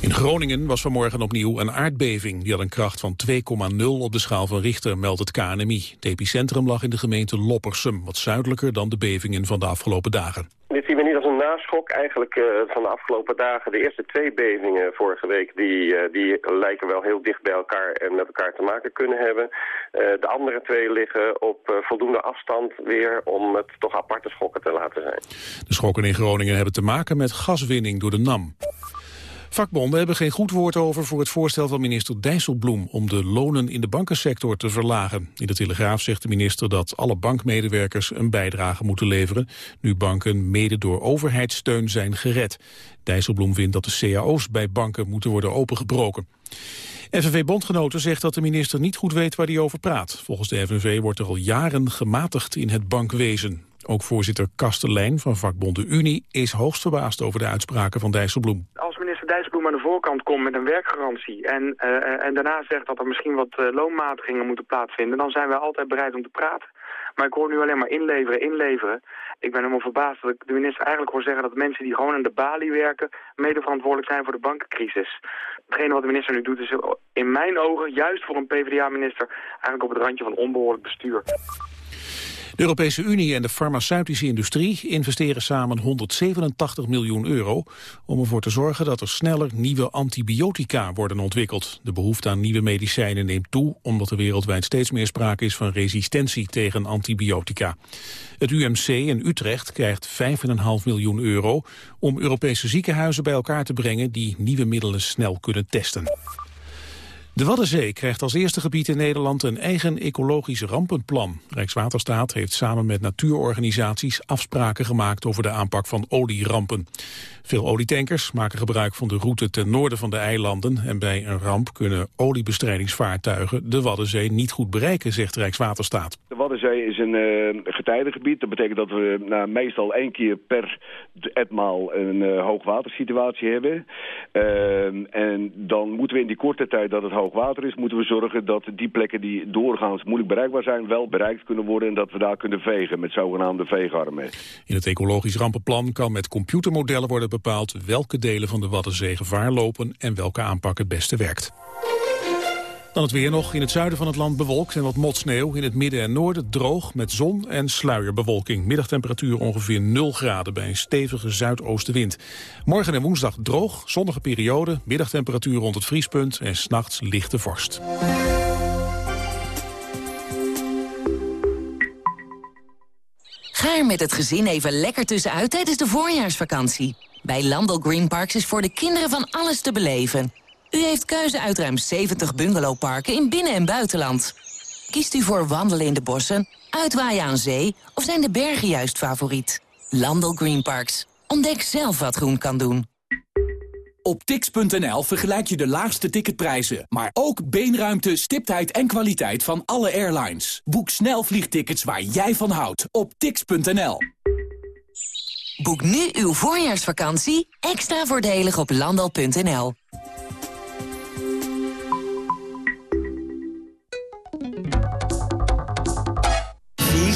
In Groningen was vanmorgen opnieuw een aardbeving. Die had een kracht van 2,0 op de schaal van Richter, meldt het KNMI. Het epicentrum lag in de gemeente Loppersum, wat zuidelijker dan de bevingen van de afgelopen dagen. Dit zien we niet als een naschok eigenlijk uh, van de afgelopen dagen. De eerste twee bevingen vorige week die, uh, die lijken wel heel dicht bij elkaar en met elkaar te maken kunnen hebben. Uh, de andere twee liggen op voldoende afstand weer om het toch aparte schokken te laten zijn. De schokken in Groningen hebben te maken met gaswinning door de NAM. Vakbonden hebben geen goed woord over voor het voorstel van minister Dijsselbloem om de lonen in de bankensector te verlagen. In de Telegraaf zegt de minister dat alle bankmedewerkers een bijdrage moeten leveren, nu banken mede door overheidssteun zijn gered. Dijsselbloem vindt dat de cao's bij banken moeten worden opengebroken. FNV-bondgenoten zegt dat de minister niet goed weet waar hij over praat. Volgens de FNV wordt er al jaren gematigd in het bankwezen. Ook voorzitter Kastelein van vakbonden Unie is hoogst verbaasd over de uitspraken van Dijsselbloem. Dijsselbloem aan de voorkant komt met een werkgarantie en, uh, en daarna zegt dat er misschien wat uh, loonmatigingen moeten plaatsvinden, dan zijn wij altijd bereid om te praten. Maar ik hoor nu alleen maar inleveren, inleveren. Ik ben helemaal verbaasd dat ik de minister eigenlijk hoor zeggen dat mensen die gewoon aan de balie werken mede verantwoordelijk zijn voor de bankencrisis. Hetgene wat de minister nu doet is in mijn ogen, juist voor een PvdA-minister, eigenlijk op het randje van onbehoorlijk bestuur. De Europese Unie en de farmaceutische industrie investeren samen 187 miljoen euro om ervoor te zorgen dat er sneller nieuwe antibiotica worden ontwikkeld. De behoefte aan nieuwe medicijnen neemt toe omdat er wereldwijd steeds meer sprake is van resistentie tegen antibiotica. Het UMC in Utrecht krijgt 5,5 miljoen euro om Europese ziekenhuizen bij elkaar te brengen die nieuwe middelen snel kunnen testen. De Waddenzee krijgt als eerste gebied in Nederland een eigen ecologisch rampenplan. Rijkswaterstaat heeft samen met natuurorganisaties afspraken gemaakt over de aanpak van olierampen. Veel olietankers maken gebruik van de route ten noorden van de eilanden en bij een ramp kunnen oliebestrijdingsvaartuigen de Waddenzee niet goed bereiken, zegt Rijkswaterstaat. De Waddenzee is een uh, getijdengebied. Dat betekent dat we nou, meestal één keer per etmaal een uh, hoogwatersituatie hebben. Uh, en dan moeten we in die korte tijd dat het hoogwater is, moeten we zorgen dat die plekken die doorgaans moeilijk bereikbaar zijn, wel bereikt kunnen worden en dat we daar kunnen vegen met zogenaamde veegarmen. In het ecologisch rampenplan kan met computermodellen worden bepaald welke delen van de Waddenzee gevaar lopen en welke aanpak het beste werkt. Dan het weer nog. In het zuiden van het land bewolkt en wat motsneeuw. In het midden en noorden droog met zon en sluierbewolking. Middagtemperatuur ongeveer 0 graden bij een stevige zuidoostenwind. Morgen en woensdag droog, zonnige periode. Middagtemperatuur rond het vriespunt en s'nachts lichte vorst. Ga er met het gezin even lekker tussenuit tijdens de voorjaarsvakantie. Bij Landel Green Parks is voor de kinderen van alles te beleven. U heeft keuze uit ruim 70 bungalowparken in binnen- en buitenland. Kiest u voor wandelen in de bossen, uitwaaien aan zee... of zijn de bergen juist favoriet? Landel Green Parks. Ontdek zelf wat groen kan doen. Op tix.nl vergelijk je de laagste ticketprijzen... maar ook beenruimte, stiptheid en kwaliteit van alle airlines. Boek snel vliegtickets waar jij van houdt op tix.nl. Boek nu uw voorjaarsvakantie extra voordelig op landal.nl.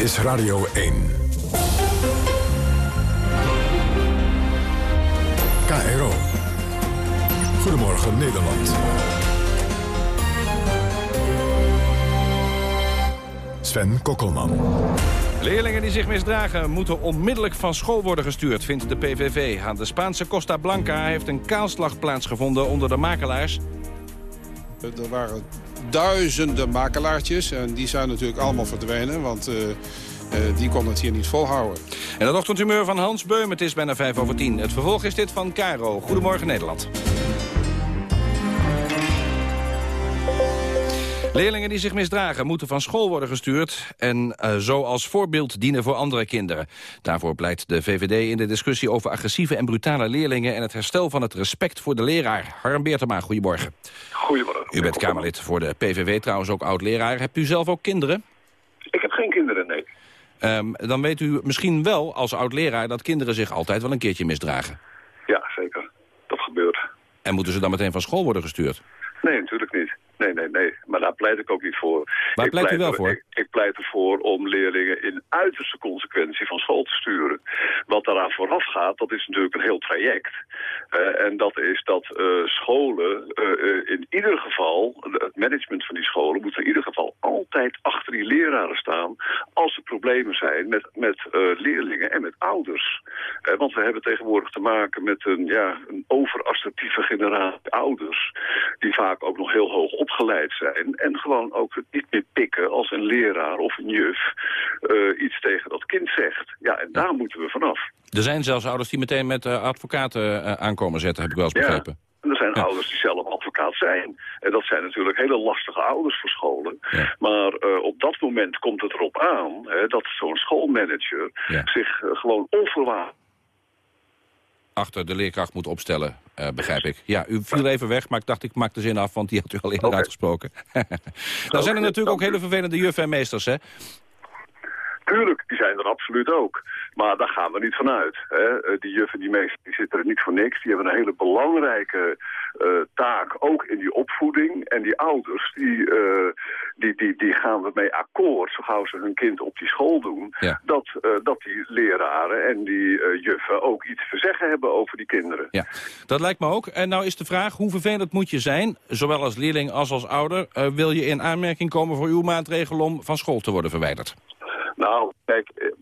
Is Radio 1. KRO. Goedemorgen Nederland. Sven Kokkelman. Leerlingen die zich misdragen moeten onmiddellijk van school worden gestuurd, vindt de PVV. Aan de Spaanse Costa Blanca heeft een kaalslag plaatsgevonden onder de makelaars. Er waren duizenden makelaartjes en die zijn natuurlijk allemaal verdwenen, want... Uh, uh, die kon het hier niet volhouden. En het ochtendhumeur van Hans Beum, het is bijna 5 over 10. Het vervolg is dit van Caro. Goedemorgen Nederland. Leerlingen die zich misdragen moeten van school worden gestuurd... en uh, zo als voorbeeld dienen voor andere kinderen. Daarvoor pleit de VVD in de discussie over agressieve en brutale leerlingen... en het herstel van het respect voor de leraar. Harm Beertema, goedemorgen. Goedemorgen. U bent Kamerlid voor de PVV, trouwens ook oud-leraar. Hebt u zelf ook kinderen? Ik heb geen kinderen, nee. Um, dan weet u misschien wel als oud-leraar dat kinderen zich altijd wel een keertje misdragen. Ja, zeker. Dat gebeurt. En moeten ze dan meteen van school worden gestuurd? Nee, natuurlijk niet. Nee, nee, nee. Maar daar pleit ik ook niet voor. Waar ik pleit u wel er, voor? Ik, ik, pleit ervoor om leerlingen in uiterste consequentie van school te sturen. Wat daaraan vooraf gaat, dat is natuurlijk een heel traject. Uh, en dat is dat uh, scholen uh, in ieder geval, het management van die scholen moet in ieder geval altijd achter die leraren staan als er problemen zijn met, met leerlingen en met ouders. want we hebben tegenwoordig te maken met een, ja, een overassertieve generatie ouders die vaak ook nog heel hoog opgeleid zijn en gewoon ook het niet meer pikken als een leraar of een juf uh, iets tegen dat kind zegt. Ja, en daar moeten we vanaf. Er zijn zelfs ouders die meteen met uh, advocaten uh, aankomen zetten, heb ik wel eens begrepen. Ja. Er zijn ja. ouders die zelf advocaat zijn. En dat zijn natuurlijk hele lastige ouders voor scholen. Ja. Maar uh, op dat moment komt het erop aan hè, dat zo'n schoolmanager zich gewoon onvoorwaardelijk achter de leerkracht moet opstellen, uh, begrijp ik. Ja, u viel even weg, maar ik dacht ik maak de zin af, want die had u al eerder okay. uitgesproken. Dan zijn er natuurlijk ook hele vervelende juffen en meesters, hè? Tuurlijk, die zijn er absoluut ook. Maar daar gaan we niet vanuit. Hè. Die juffen, die meesters, die zitten er niet voor niks. Die hebben een hele belangrijke uh, taak, ook in die opvoeding. En die ouders, die, uh, die, die, die gaan we mee akkoord, zo gauw ze hun kind op die school doen, ja. dat, uh, dat die leraren en die juffen ook iets te zeggen hebben over die kinderen. Ja, dat lijkt me ook. En nou is de vraag, hoe vervelend moet je zijn, zowel als leerling als als ouder, wil je in aanmerking komen voor uw maatregel om van school te worden verwijderd? Nou, kijk,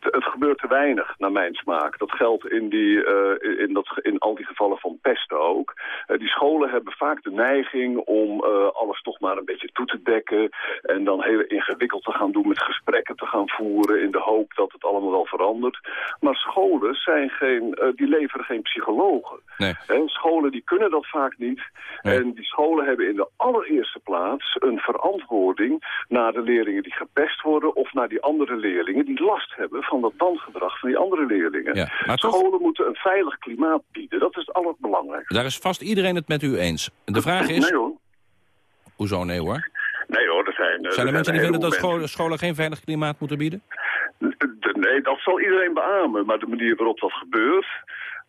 het gebeurt te weinig, naar mijn smaak. Dat geldt in, die, uh, in, dat, in al die gevallen van pesten ook. Uh, die scholen hebben vaak de neiging om uh, alles toch maar een beetje toe te dekken... en dan heel ingewikkeld te gaan doen met gesprekken te gaan voeren... in de hoop dat het allemaal wel verandert. Maar scholen zijn geen, die leveren geen psychologen. Nee. En scholen die kunnen dat vaak niet. Nee. En die scholen hebben in de allereerste plaats een verantwoording... naar de leerlingen die gepest worden... of naar die andere leerlingen die last hebben van dat bandgedrag van die andere leerlingen. Ja, maar toch... Scholen moeten een veilig klimaat bieden. Dat is het allerbelangrijkste. Daar is vast iedereen het met u eens. De vraag is... Nee hoor. Hoezo nee hoor? Nee hoor, er zijn... Zijn er, mensen die vinden dat scholen, scholen geen veilig klimaat moeten bieden? Nee, dat zal iedereen beamen. Maar de manier waarop dat gebeurt...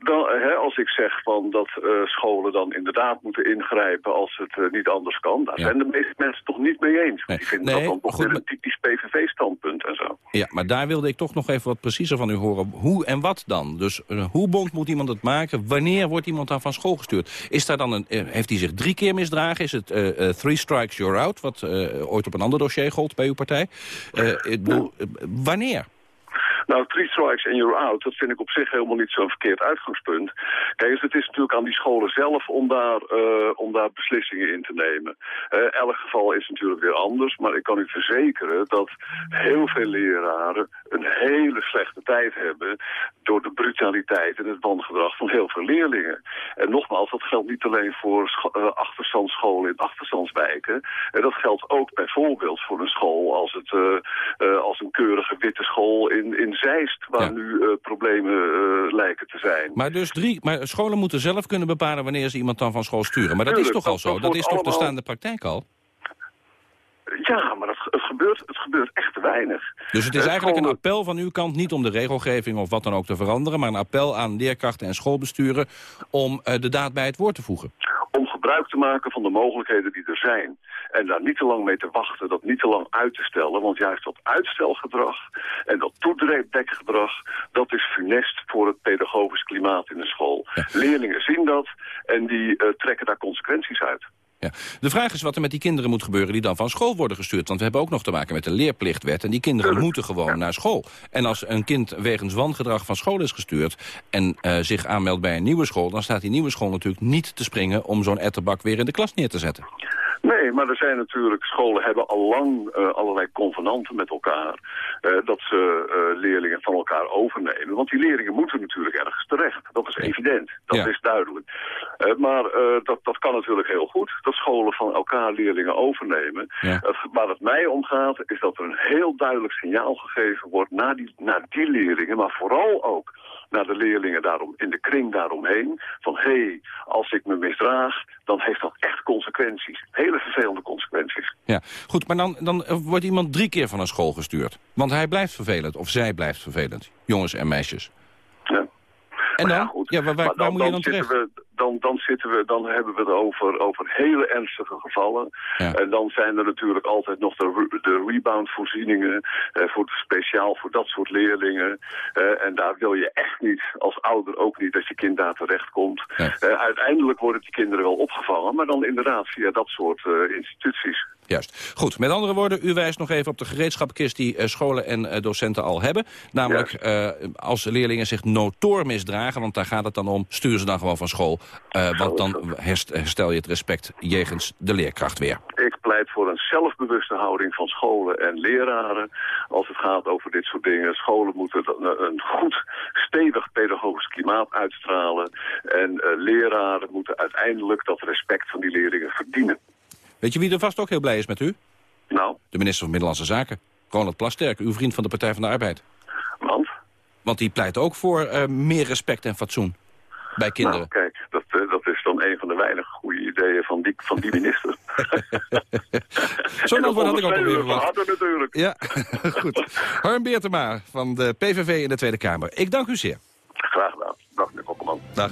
Dan, hè, als ik zeg van dat uh, scholen dan inderdaad moeten ingrijpen als het uh, niet anders kan, daar Ja. zijn de meeste mensen toch niet mee eens. Nee. Die vinden Nee, dat dan toch goed, weer een typisch PVV-standpunt en zo. Ja, maar daar wilde ik toch nog even wat preciezer van u horen. Hoe en wat dan? Dus uh, hoe bond moet iemand het maken? Wanneer wordt iemand dan van school gestuurd? Is daar dan een, eh, heeft hij zich drie keer misdragen? Is het eh, eh, three strikes, you're out? Wat eh, ooit op een ander dossier gold bij uw partij. Eh, eh, wanneer? Nou, three strikes and you're out, dat vind ik op zich helemaal niet zo'n verkeerd uitgangspunt. Kijk eens, het is natuurlijk aan die scholen zelf om daar, uh, om daar beslissingen in te nemen. Uh, elk geval is natuurlijk weer anders, maar ik kan u verzekeren dat heel veel leraren een hele slechte tijd hebben door de brutaliteit en het wangedrag van heel veel leerlingen. En nogmaals, dat geldt niet alleen voor uh, achterstandsscholen in achterstandswijken. En dat geldt ook bijvoorbeeld voor een school als, het, als een keurige witte school in, in Zeist, waar Ja. nu uh, problemen uh, lijken te zijn. Maar, dus drie, maar scholen moeten zelf kunnen bepalen wanneer ze iemand dan van school sturen. Maar dat Tuurlijk, is toch al zo? dat is toch de allemaal- staande praktijk al? Ja, maar het, het, gebeurt, het gebeurt echt te weinig. Dus het is Eh, eigenlijk een appel van uw kant, niet om de regelgeving of wat dan ook te veranderen... maar een appel aan leerkrachten en schoolbesturen om eh, de daad bij het woord te voegen. om gebruik te maken van de mogelijkheden die er zijn. En daar niet te lang mee te wachten, dat niet te lang uit te stellen. Want juist dat uitstelgedrag en dat toedekgedrag... dat is funest voor het pedagogisch klimaat in de school. Leerlingen zien dat en die eh, trekken daar consequenties uit. Ja. De vraag is wat er met die kinderen moet gebeuren die dan van school worden gestuurd. Want we hebben ook nog te maken met de leerplichtwet. En die kinderen moeten gewoon naar school. En als een kind wegens wangedrag van school is gestuurd... en eh, zich aanmeldt bij een nieuwe school... dan staat die nieuwe school natuurlijk niet te springen... om zo'n etterbak weer in de klas neer te zetten. Nee, maar er zijn natuurlijk, scholen hebben al lang uh, allerlei convenanten met elkaar. Uh, dat ze uh, leerlingen van elkaar overnemen. Want die leerlingen moeten natuurlijk ergens terecht. Dat is evident, dat ja. is duidelijk. maar dat, dat kan natuurlijk heel goed, dat scholen van elkaar leerlingen overnemen. Ja. waar het mij om gaat, is dat er een heel duidelijk signaal gegeven wordt naar die, naar die leerlingen. Maar vooral ook naar de leerlingen daarom, in de kring daaromheen. Van hé, hey, als ik me misdraag, dan heeft dat echt consequenties. Hele vervelende consequenties. Ja, goed, maar dan, dan wordt iemand drie keer van een school gestuurd. Want hij blijft vervelend, of zij blijft vervelend. Jongens en meisjes. En dan? Ja, goed. ja waar, waar, dan, waar moet je dan terecht? We, dan, dan, zitten we, dan hebben we het over, over hele ernstige gevallen. Ja. En dan zijn er natuurlijk altijd nog de, de rebound-voorzieningen... Eh, voor, speciaal voor dat soort leerlingen. Eh, en daar wil je echt niet, als ouder ook niet, dat je kind daar terecht komt. Ja. Uh, uiteindelijk worden die kinderen wel opgevangen... maar dan inderdaad via dat soort uh, instituties. Juist. Goed, met andere woorden, u wijst nog even op de gereedschapkist... die uh, scholen en uh, docenten al hebben. Namelijk, uh, als leerlingen zich notoor misdragen... want daar gaat het dan om, stuur ze dan gewoon van school. want dan herstel je het respect jegens de leerkracht weer. Ik pleit voor een zelfbewuste houding van scholen en leraren... als het gaat over dit soort dingen. Scholen moeten een goed, stevig pedagogisch klimaat uitstralen... en leraren moeten uiteindelijk dat respect van die leerlingen verdienen. Weet je wie er vast ook heel blij is met u? Nou? De minister van Middellandse Zaken. Ronald Plasterk, uw vriend van de Partij van de Arbeid. Want? Want die pleit ook voor uh, meer respect en fatsoen bij kinderen. Nou, kijk, dat, uh, dat is dan een van de weinige goede ideeën van die, van die minister. Zo'n antwoord had ik ook alweer verwacht. natuurlijk. Ja, goed. Harm Beertema van de PVV in de Tweede Kamer. Ik dank u zeer. Graag gedaan. Dag, meneer Kokkelman. Dag.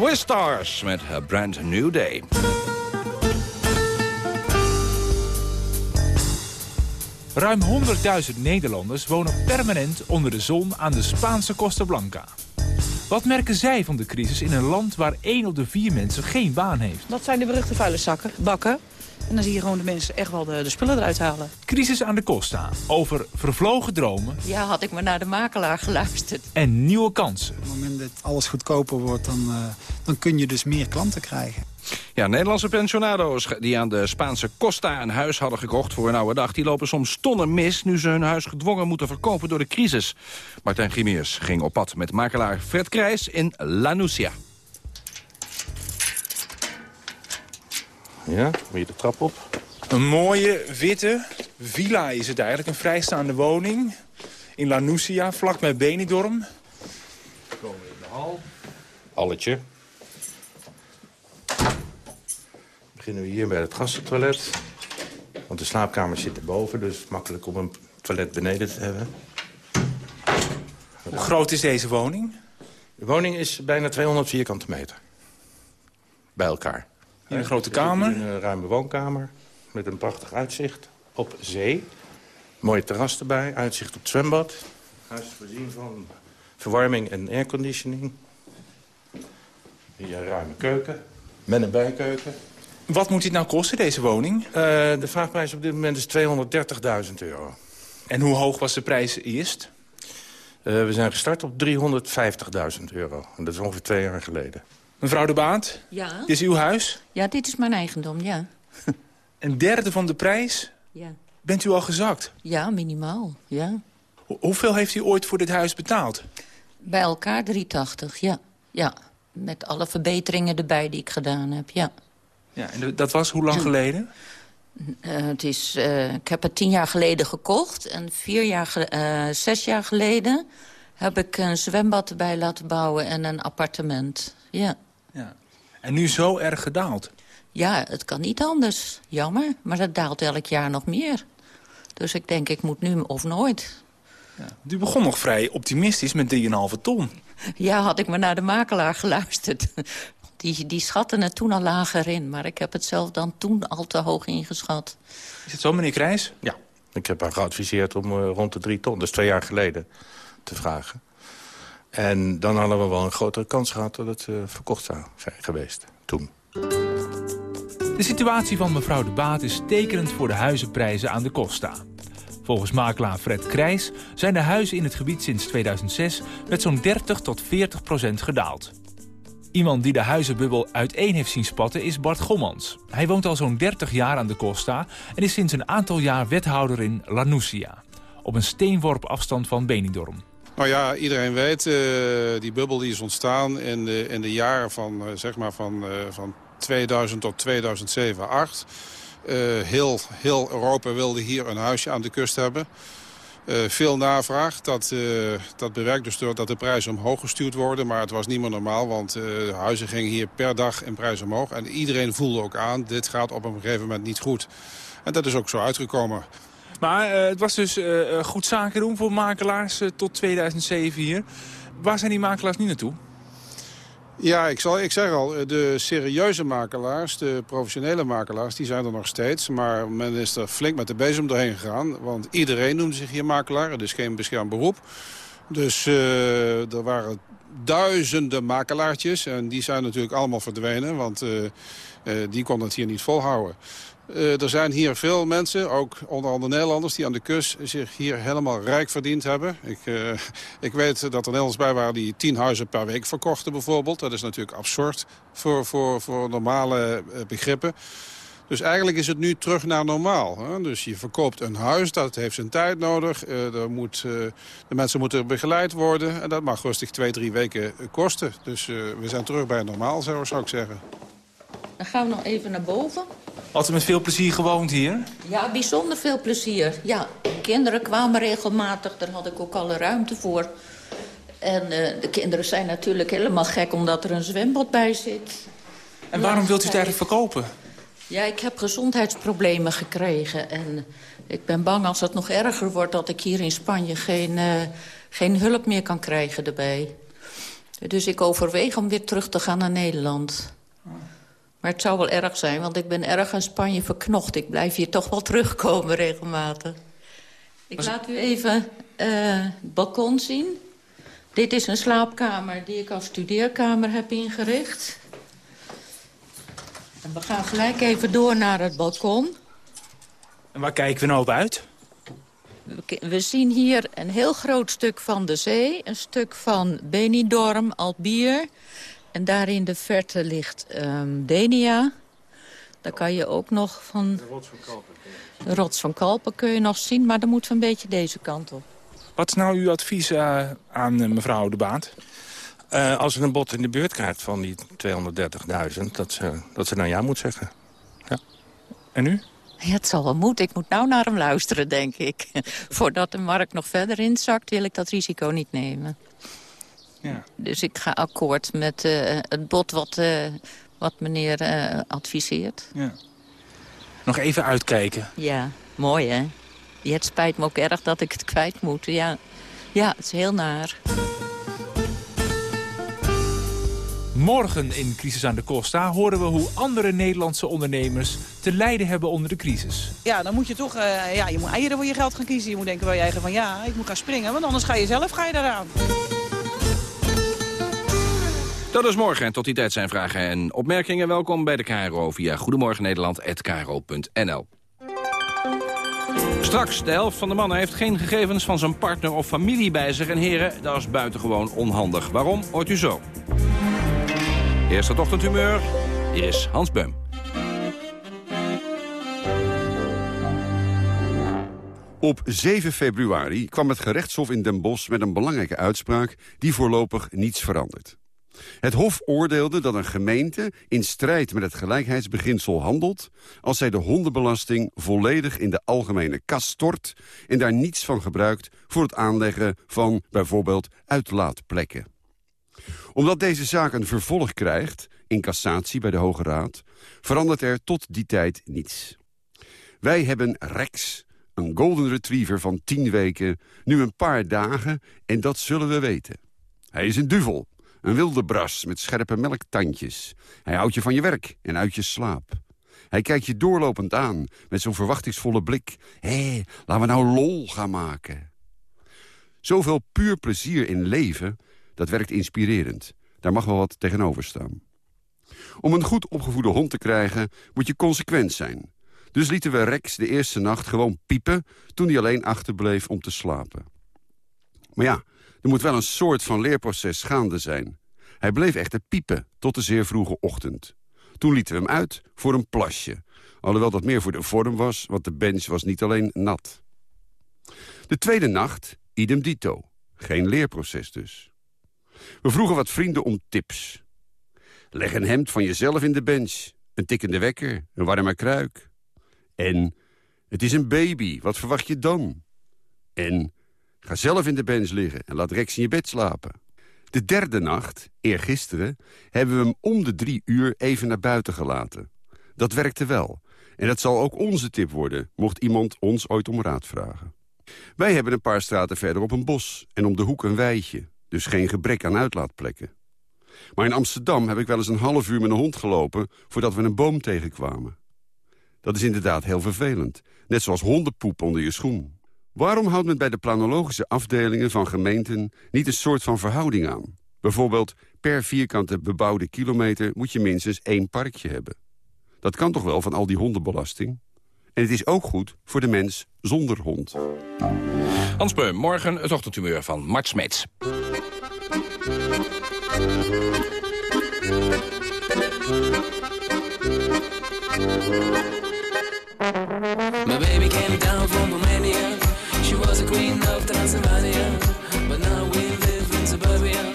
The Wistars met A Brand New Day. Ruim 100.000 Nederlanders wonen permanent onder de zon aan de Spaanse Costa Blanca. Wat merken zij van de crisis in een land waar één op de vier mensen geen baan heeft? Dat zijn de beruchte vuile zakken, bakken. En dan zie je gewoon de mensen echt wel de, de spullen eruit halen. Crisis aan de Costa. Over vervlogen dromen Ja, had ik maar naar de makelaar geluisterd. en nieuwe kansen. Op het moment alles goedkoper wordt, dan, eh, dan kun je dus meer klanten krijgen. Ja, Nederlandse pensionado's die aan de Spaanse Costa een huis hadden gekocht voor een oude dag... die lopen soms tonnen mis nu ze hun huis gedwongen moeten verkopen door de crisis. Martijn Grimiers ging op pad met makelaar Fred Krijs in Lanusia. Ja, weer de trap op. Een mooie, witte villa is het eigenlijk. Een vrijstaande woning in Lanusia, vlak bij Benidorm. Komen we in de hal. Beginnen we hier bij het gastentoilet. Want de slaapkamer zit erboven, dus makkelijk om een toilet beneden te hebben. Hoe groot is deze woning? De woning is bijna 200 vierkante meter. Bij elkaar. In een grote kamer? In een ruime woonkamer met een prachtig uitzicht op zee. Mooie terras erbij, uitzicht op het zwembad. Huis is voorzien van verwarming en airconditioning. Hier een ruime keuken, met een bijkeuken. Wat moet dit nou kosten, deze woning? Eh, de vraagprijs op dit moment is 230.000 euro. En hoe hoog was de prijs eerst? Eh, we zijn gestart op 350.000 euro. En dat is ongeveer twee jaar geleden. Mevrouw de Baat, Ja? dit is uw huis. Ja, dit is mijn eigendom, ja. Een derde van de prijs. Ja, Bent u al gezakt? ja minimaal, ja. Ho- hoeveel heeft u ooit voor dit huis betaald? Bij elkaar 380, ja. Ja, met alle verbeteringen erbij die ik gedaan heb, ja. Ja, en dat was hoe lang geleden? Eh, het is, eh, ik heb het tien jaar geleden gekocht. En vier jaar, ge- eh, zes jaar geleden heb ik een zwembad erbij laten bouwen en een appartement. Ja. Ja. En nu zo erg gedaald? ja, het kan niet anders. Jammer, maar dat daalt elk jaar nog meer. Dus ik denk, ik moet nu of nooit. U begon nog vrij optimistisch met 3,5 ton. Ja, had ik maar naar de makelaar geluisterd. Die, die schatten het toen al lager in. Maar ik heb het zelf dan toen al te hoog ingeschat. Is het zo, meneer Krijs? Ja. Ik heb haar geadviseerd om eh, rond de drie ton, dus twee jaar geleden, te vragen. En dan hadden we wel een grotere kans gehad dat het eh, verkocht zou zijn geweest, toen. De situatie van mevrouw de Baat is tekenend voor de huizenprijzen aan de Costa. Volgens makelaar Fred Krijs zijn de huizen in het gebied sinds 2006 met zo'n 30 tot 40 procent gedaald. Iemand die de huizenbubbel uiteen heeft zien spatten is Bart Gommans. Hij woont al zo'n 30 jaar aan de Costa en is sinds een aantal jaar wethouder in Lanusia. Op een steenworp afstand van Benidorm. Nou ja, iedereen weet, eh, die bubbel die is ontstaan in de, de jaren van, eh, zeg maar van, eh, van 2000 tot 2007, 2008. Eh, heel, heel Europa wilde hier een huisje aan de kust hebben. Eh, veel navraag. Dat, eh, dat bewerkt dus doordat de prijzen omhoog gestuurd worden. Maar het was niet meer normaal, want huizen gingen hier per dag in prijs omhoog. En iedereen voelde ook aan, dit gaat op een gegeven moment niet goed. En dat is ook zo uitgekomen. Maar het was dus goed zaken doen voor makelaars tot 2007 hier. Waar zijn die makelaars nu naartoe? Ja, ik, zal, ik zeg al, de serieuze makelaars, de professionele makelaars, die zijn er nog steeds. Maar men is er flink met de bezem doorheen gegaan. Want iedereen noemde zich hier makelaar. Het is geen beschermd beroep. Dus eh, er waren duizenden makelaartjes. En die zijn natuurlijk allemaal verdwenen. Want eh, eh, die konden het hier niet volhouden. Eh, er zijn hier veel mensen, ook onder andere Nederlanders... die aan de kust zich hier helemaal rijk verdiend hebben. Ik, eh, ik weet dat er Nederlanders bij waren die tien huizen per week verkochten bijvoorbeeld. Dat is natuurlijk absurd voor, voor, voor normale eh, begrippen. Dus eigenlijk is het nu terug naar normaal. Hè? Dus je verkoopt een huis, dat heeft zijn tijd nodig. Moet, de mensen moeten begeleid worden. En dat mag rustig twee, drie weken kosten. Dus we zijn terug bij normaal, zou ik zeggen. Dan gaan we nog even naar boven. Altijd met veel plezier gewoond hier. Ja, bijzonder veel plezier. Ja, kinderen kwamen regelmatig, daar had ik ook alle ruimte voor. En eh, de kinderen zijn natuurlijk helemaal gek omdat er een zwembad bij zit. En waarom wilt u het eigenlijk verkopen? Ja, ik heb gezondheidsproblemen gekregen. En ik ben bang als het nog erger wordt... dat ik hier in Spanje geen, eh, geen hulp meer kan krijgen erbij. Dus ik overweeg om weer terug te gaan naar Nederland. Maar het zou wel erg zijn, want ik ben erg aan Spanje verknocht. Ik blijf hier toch wel terugkomen regelmatig. Ik laat u even eh, het balkon zien. Dit is een slaapkamer die ik als studeerkamer heb ingericht. En we gaan gelijk even door naar het balkon. En waar kijken we nou op uit? We- We zien hier een heel groot stuk van de zee. Een stuk van Benidorm, Albier. En daar in de verte ligt ehm, Denia. Daar kan je ook nog van... De rots van Kalpen. De rots van Kalpen kun je nog zien, maar dan moeten we een beetje deze kant op. Wat is nou uw advies eh, aan eh, mevrouw De Baat? Eh, als ze een bod in de beurt krijgt van die 230.000, dat ze, dat ze dan ja moet zeggen. Ja. En u? Ja, het zal wel moeten. Ik moet nou naar hem luisteren, denk ik. Voordat de markt nog verder inzakt, wil ik dat risico niet nemen. Ja. Dus ik ga akkoord met eh, het bod wat, eh, wat meneer eh, adviseert. Ja. Nog even uitkijken. Ja, mooi hè? Ja, het spijt me ook erg dat ik het kwijt moet. Ja, ja het is heel naar. Morgen in Crisis aan de Costa horen we hoe andere Nederlandse ondernemers te lijden hebben onder de crisis. Ja, dan moet je toch, eh, ja, je moet eieren voor je geld gaan kiezen. Je moet denken bij je eigen van ja, ik moet gaan springen, want anders ga je zelf ga je daaraan. Dat is morgen en tot die tijd zijn vragen en opmerkingen. Welkom bij de KRO via Goedemorgen Nederland@kro.nl. Straks, de helft van de mannen heeft geen gegevens van zijn partner of familie bij zich. En heren, dat is buitengewoon onhandig. Waarom, hoort u zo. Eerst het ochtendhumeur, hier is Hans Beum. Op 7 februari kwam het gerechtshof in Den Bosch met een belangrijke uitspraak die voorlopig niets verandert. Het Hof oordeelde dat een gemeente in strijd met het gelijkheidsbeginsel handelt... als zij de hondenbelasting volledig in de algemene kas stort... en daar niets van gebruikt voor het aanleggen van bijvoorbeeld uitlaatplekken. Omdat deze zaak een vervolg krijgt, in cassatie bij de Hoge Raad... verandert er tot die tijd niets. Wij hebben Rex, een golden retriever van 10 weken, nu een paar dagen... en dat zullen we weten. Hij is een duvel, een wilde bras met scherpe melktandjes. Hij houdt je van je werk en uit je slaap. Hij kijkt je doorlopend aan met zo'n verwachtingsvolle blik. Hé, laten we nou lol gaan maken. Zoveel puur plezier in leven, dat werkt inspirerend. Daar mag wel wat tegenover staan. Om een goed opgevoede hond te krijgen, moet je consequent zijn. Dus lieten we Rex de eerste nacht gewoon piepen... toen hij alleen achterbleef om te slapen. Maar ja, er moet wel een soort van leerproces gaande zijn. Hij bleef echter piepen tot de zeer vroege ochtend. Toen lieten we hem uit voor een plasje. Alhoewel dat meer voor de vorm was, want de bench was niet alleen nat. De tweede nacht, idem dito. Geen leerproces dus. We vroegen wat vrienden om tips. Leg een hemd van jezelf in de bench. Een tikkende wekker, een warme kruik. En, het is een baby, wat verwacht je dan? En, ga zelf in de bench liggen en laat Rex in je bed slapen. De derde nacht, eergisteren, hebben we hem om de drie uur even naar buiten gelaten. Dat werkte wel. En dat zal ook onze tip worden, mocht iemand ons ooit om raad vragen. Wij hebben een paar straten verder op een bos en om de hoek een weidje. Dus geen gebrek aan uitlaatplekken. Maar in Amsterdam heb ik wel eens een half uur met een hond gelopen... voordat we een boom tegenkwamen. Dat is inderdaad heel vervelend. Net zoals hondenpoep onder je schoen. Waarom houdt men bij de planologische afdelingen van gemeenten... niet een soort van verhouding aan? Bijvoorbeeld, per vierkante bebouwde kilometer... moet je minstens één parkje hebben. Dat kan toch wel van al die hondenbelasting? En het is ook goed voor de mens zonder hond. Hans Beum, morgen het ochtendhumeur van Mart Smeets. My baby came down from Romania. Queen of Transylvania. But now we live in suburbia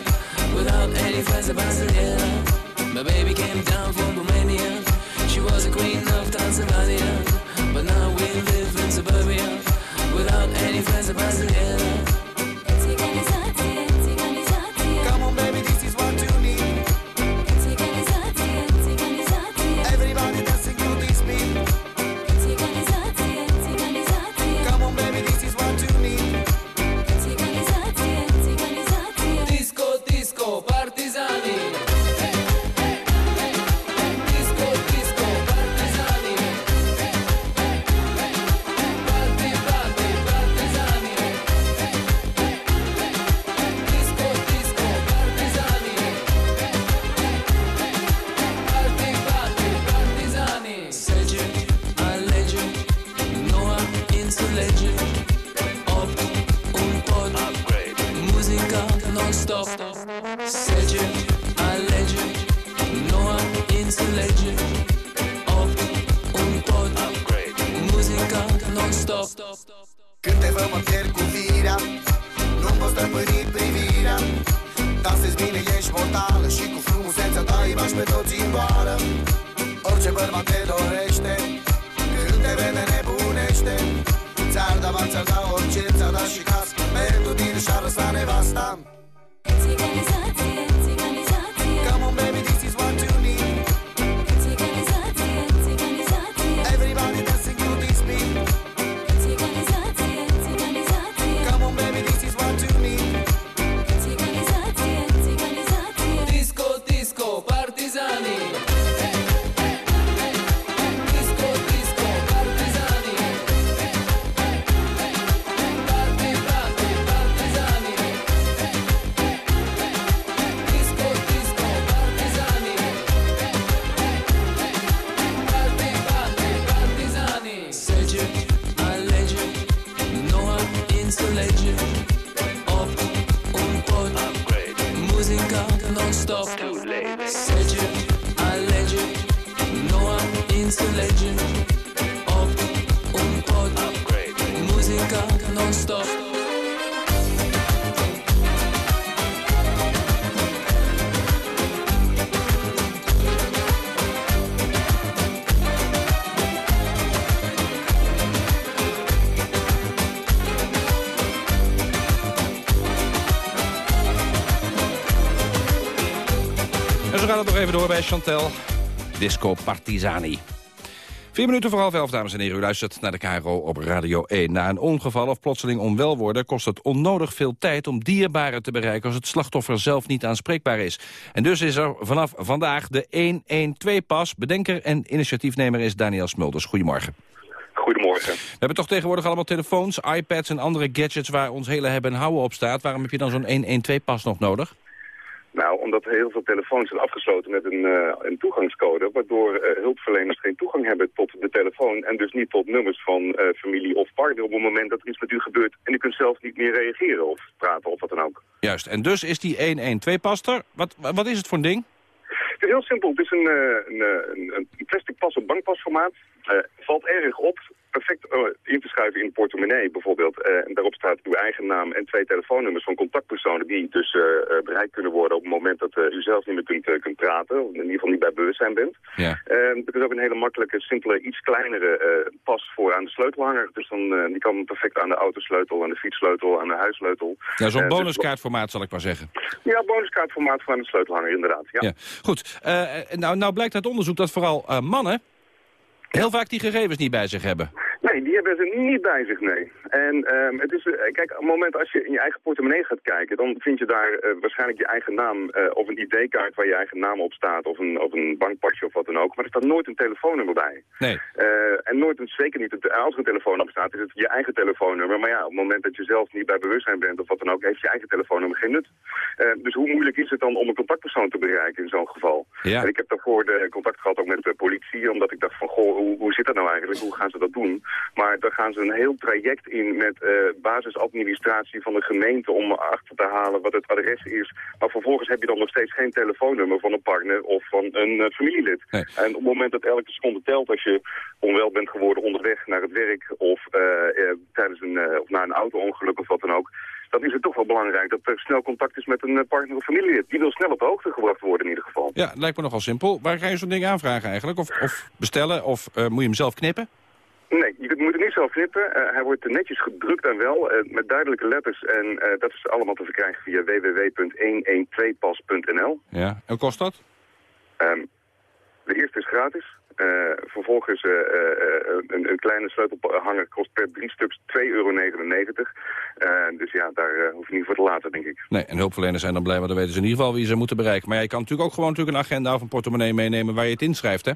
without any friends of Brasilia. My baby came down from Romania. She was a queen of Transylvania. But now we live in suburbia without any friends of Brasilia. Zo gaat het nog even door bij Chantel. Disco Partizani. Vier minuten voor half elf, dames en heren. U luistert naar de KRO op Radio 1. Na een ongeval of plotseling onwel worden... kost het onnodig veel tijd om dierbaren te bereiken... als het slachtoffer zelf niet aanspreekbaar is. En dus is er vanaf vandaag de 112-pas. Bedenker en initiatiefnemer is Daniel Smulders. Goedemorgen. Goedemorgen. We hebben toch tegenwoordig allemaal telefoons, iPads en andere gadgets... waar ons hele hebben en houden op staat. Waarom heb je dan zo'n 112-pas nog nodig? Nou, omdat heel veel telefoons zijn afgesloten met een, eh, een toegangscode... waardoor eh, hulpverleners geen toegang hebben tot de telefoon... en dus niet tot nummers van eh, familie of partner... op het moment dat er iets met u gebeurt... en u kunt zelf niet meer reageren of praten of wat dan ook. Juist, en dus is die 112-pas er. Wat, wat is het voor een ding? Het is heel simpel. Het is een, een, een, een plastic pas op bankpasformaat. Valt erg op. Perfect eh, in te schuiven in de portemonnee bijvoorbeeld. Eh, en daarop staat uw eigen naam en twee telefoonnummers van contactpersonen... die dus eh, bereikt kunnen worden op het moment dat u zelf niet meer kunt, kunt praten. Of in ieder geval niet bij bewustzijn bent. Ja. Eh, er is ook een hele makkelijke, simpele, iets kleinere pas voor aan de sleutelhanger. Dus dan, die kan perfect aan de autosleutel, aan de fietssleutel, aan de huissleutel. Ja, zo'n dus- bonuskaartformaat zal ik maar zeggen. ja, bonuskaartformaat voor aan de sleutelhanger, inderdaad. Ja. Ja. Goed, nou, nou blijkt uit onderzoek dat vooral mannen... heel vaak die gegevens niet bij zich hebben. Nee, die hebben ze niet bij zich, nee. En ehm, het is, eh, kijk, op het moment als je in je eigen portemonnee gaat kijken, dan vind je daar eh, waarschijnlijk je eigen naam eh, of een ID-kaart waar je eigen naam op staat of een, of een bankpasje of wat dan ook. Maar er staat nooit een telefoonnummer bij. Nee. En nooit, een, zeker niet, het, als er een telefoonnummer staat, is het je eigen telefoonnummer. Maar ja, op het moment dat je zelf niet bij bewustzijn bent of wat dan ook, heeft je eigen telefoonnummer geen nut. Dus hoe moeilijk is het dan om een contactpersoon te bereiken in zo'n geval? Ja. En ik heb daarvoor de contact gehad ook met de politie, omdat ik dacht van, goh, hoe, hoe zit dat nou eigenlijk? Hoe gaan ze dat doen? Maar daar gaan ze een heel traject in met eh, basisadministratie van de gemeente om achter te halen wat het adres is. Maar vervolgens heb je dan nog steeds geen telefoonnummer van een partner of van een eh, familielid. En op het moment dat elke seconde telt als je onwel bent geworden onderweg naar het werk of eh, tijdens een, of na een auto-ongeluk of wat dan ook, dan is het toch wel belangrijk dat er snel contact is met een partner of familielid. Die wil snel op de hoogte gebracht worden in ieder geval. Ja, lijkt me nogal simpel. Waar ga je zo'n ding aanvragen eigenlijk? Of, of bestellen? Of moet je hem zelf knippen? Nee, je moet het niet zelf knippen. Eh, hij wordt netjes gedrukt en wel, eh, met duidelijke letters. En eh, dat is allemaal te verkrijgen via www.112pas.nl. Ja. En hoe kost dat? Ehm, de eerste is gratis. Vervolgens een, een kleine sleutelhanger kost per drie stuks 2,99 euro. Dus ja, daar hoef je niet voor te laten, denk ik. Nee, en hulpverleners zijn dan blij, want dan weten ze in ieder geval wie ze moeten bereiken. Maar je kan natuurlijk ook gewoon natuurlijk een agenda of een portemonnee meenemen waar je het inschrijft, hè?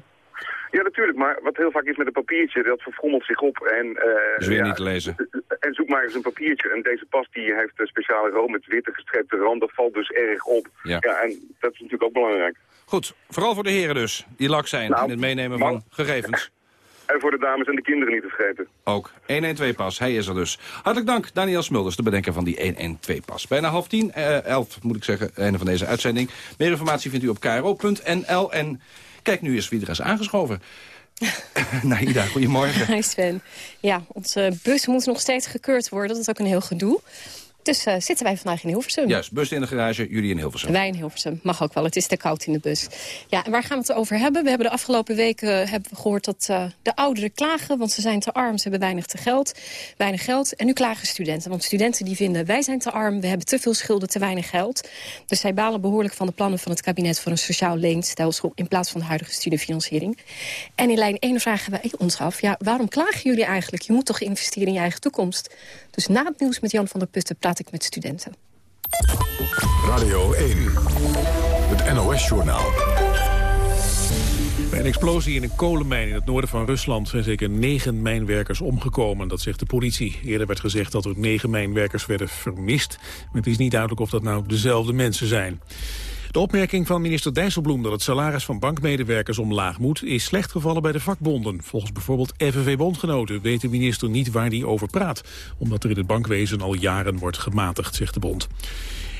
Ja, natuurlijk, maar wat heel vaak is met een papiertje, dat verfrommelt zich op. En, eh, Is weer ja, niet te lezen. En zoek maar eens een papiertje. En deze pas die heeft een speciale room met witte gestreepte rand. Dat valt dus erg op. Ja. en dat is natuurlijk ook belangrijk. Goed, vooral voor de heren dus, die lak zijn Nou, in het meenemen van gegevens. En voor de dames en de kinderen niet te vergeten. Ook 112-pas, hij is er dus. Hartelijk dank, Daniel Smulders, de bedenker van die 112-pas. Bijna half tien, eh, elf moet ik zeggen, einde van deze uitzending. Meer informatie vindt u op kro.nl. En kijk nu eens wie er is aangeschoven. Naida, goedemorgen. Hi Sven. Ja, onze bus moet nog steeds gekeurd worden. Dat is ook een heel gedoe. Dus eh, zitten wij vandaag in Hilversum. Juist, bus in de garage, jullie in Hilversum. Wij in Hilversum. Mag ook wel. Het is te koud in de bus. Ja, en waar gaan we het over hebben? We hebben de afgelopen weken eh, hebben we gehoord dat eh, de ouderen klagen... want ze zijn te arm, ze hebben weinig, te geld, weinig geld. En nu klagen studenten. Want studenten die vinden wij zijn te arm... we hebben te veel schulden, te weinig geld. Dus zij balen behoorlijk van de plannen van het kabinet... voor een sociaal leenstelsel in plaats van de huidige studiefinanciering. En in lijn 1 vragen wij ons af... ja, waarom klagen jullie eigenlijk? Je moet toch investeren in je eigen toekomst? Dus na het nieuws met Jan van der Putten praat ik met studenten. Radio 1, het NOS-journaal. Bij een explosie in een kolenmijn in het noorden van Rusland zijn zeker negen mijnwerkers omgekomen. Dat zegt de politie. Eerder werd gezegd dat er negen mijnwerkers werden vermist. Maar het is niet duidelijk of dat nou dezelfde mensen zijn. De opmerking van minister Dijsselbloem dat het salaris van bankmedewerkers omlaag moet... is slecht gevallen bij de vakbonden. Volgens bijvoorbeeld FNV-bondgenoten weet de minister niet waar die over praat. Omdat er in het bankwezen al jaren wordt gematigd, zegt de bond.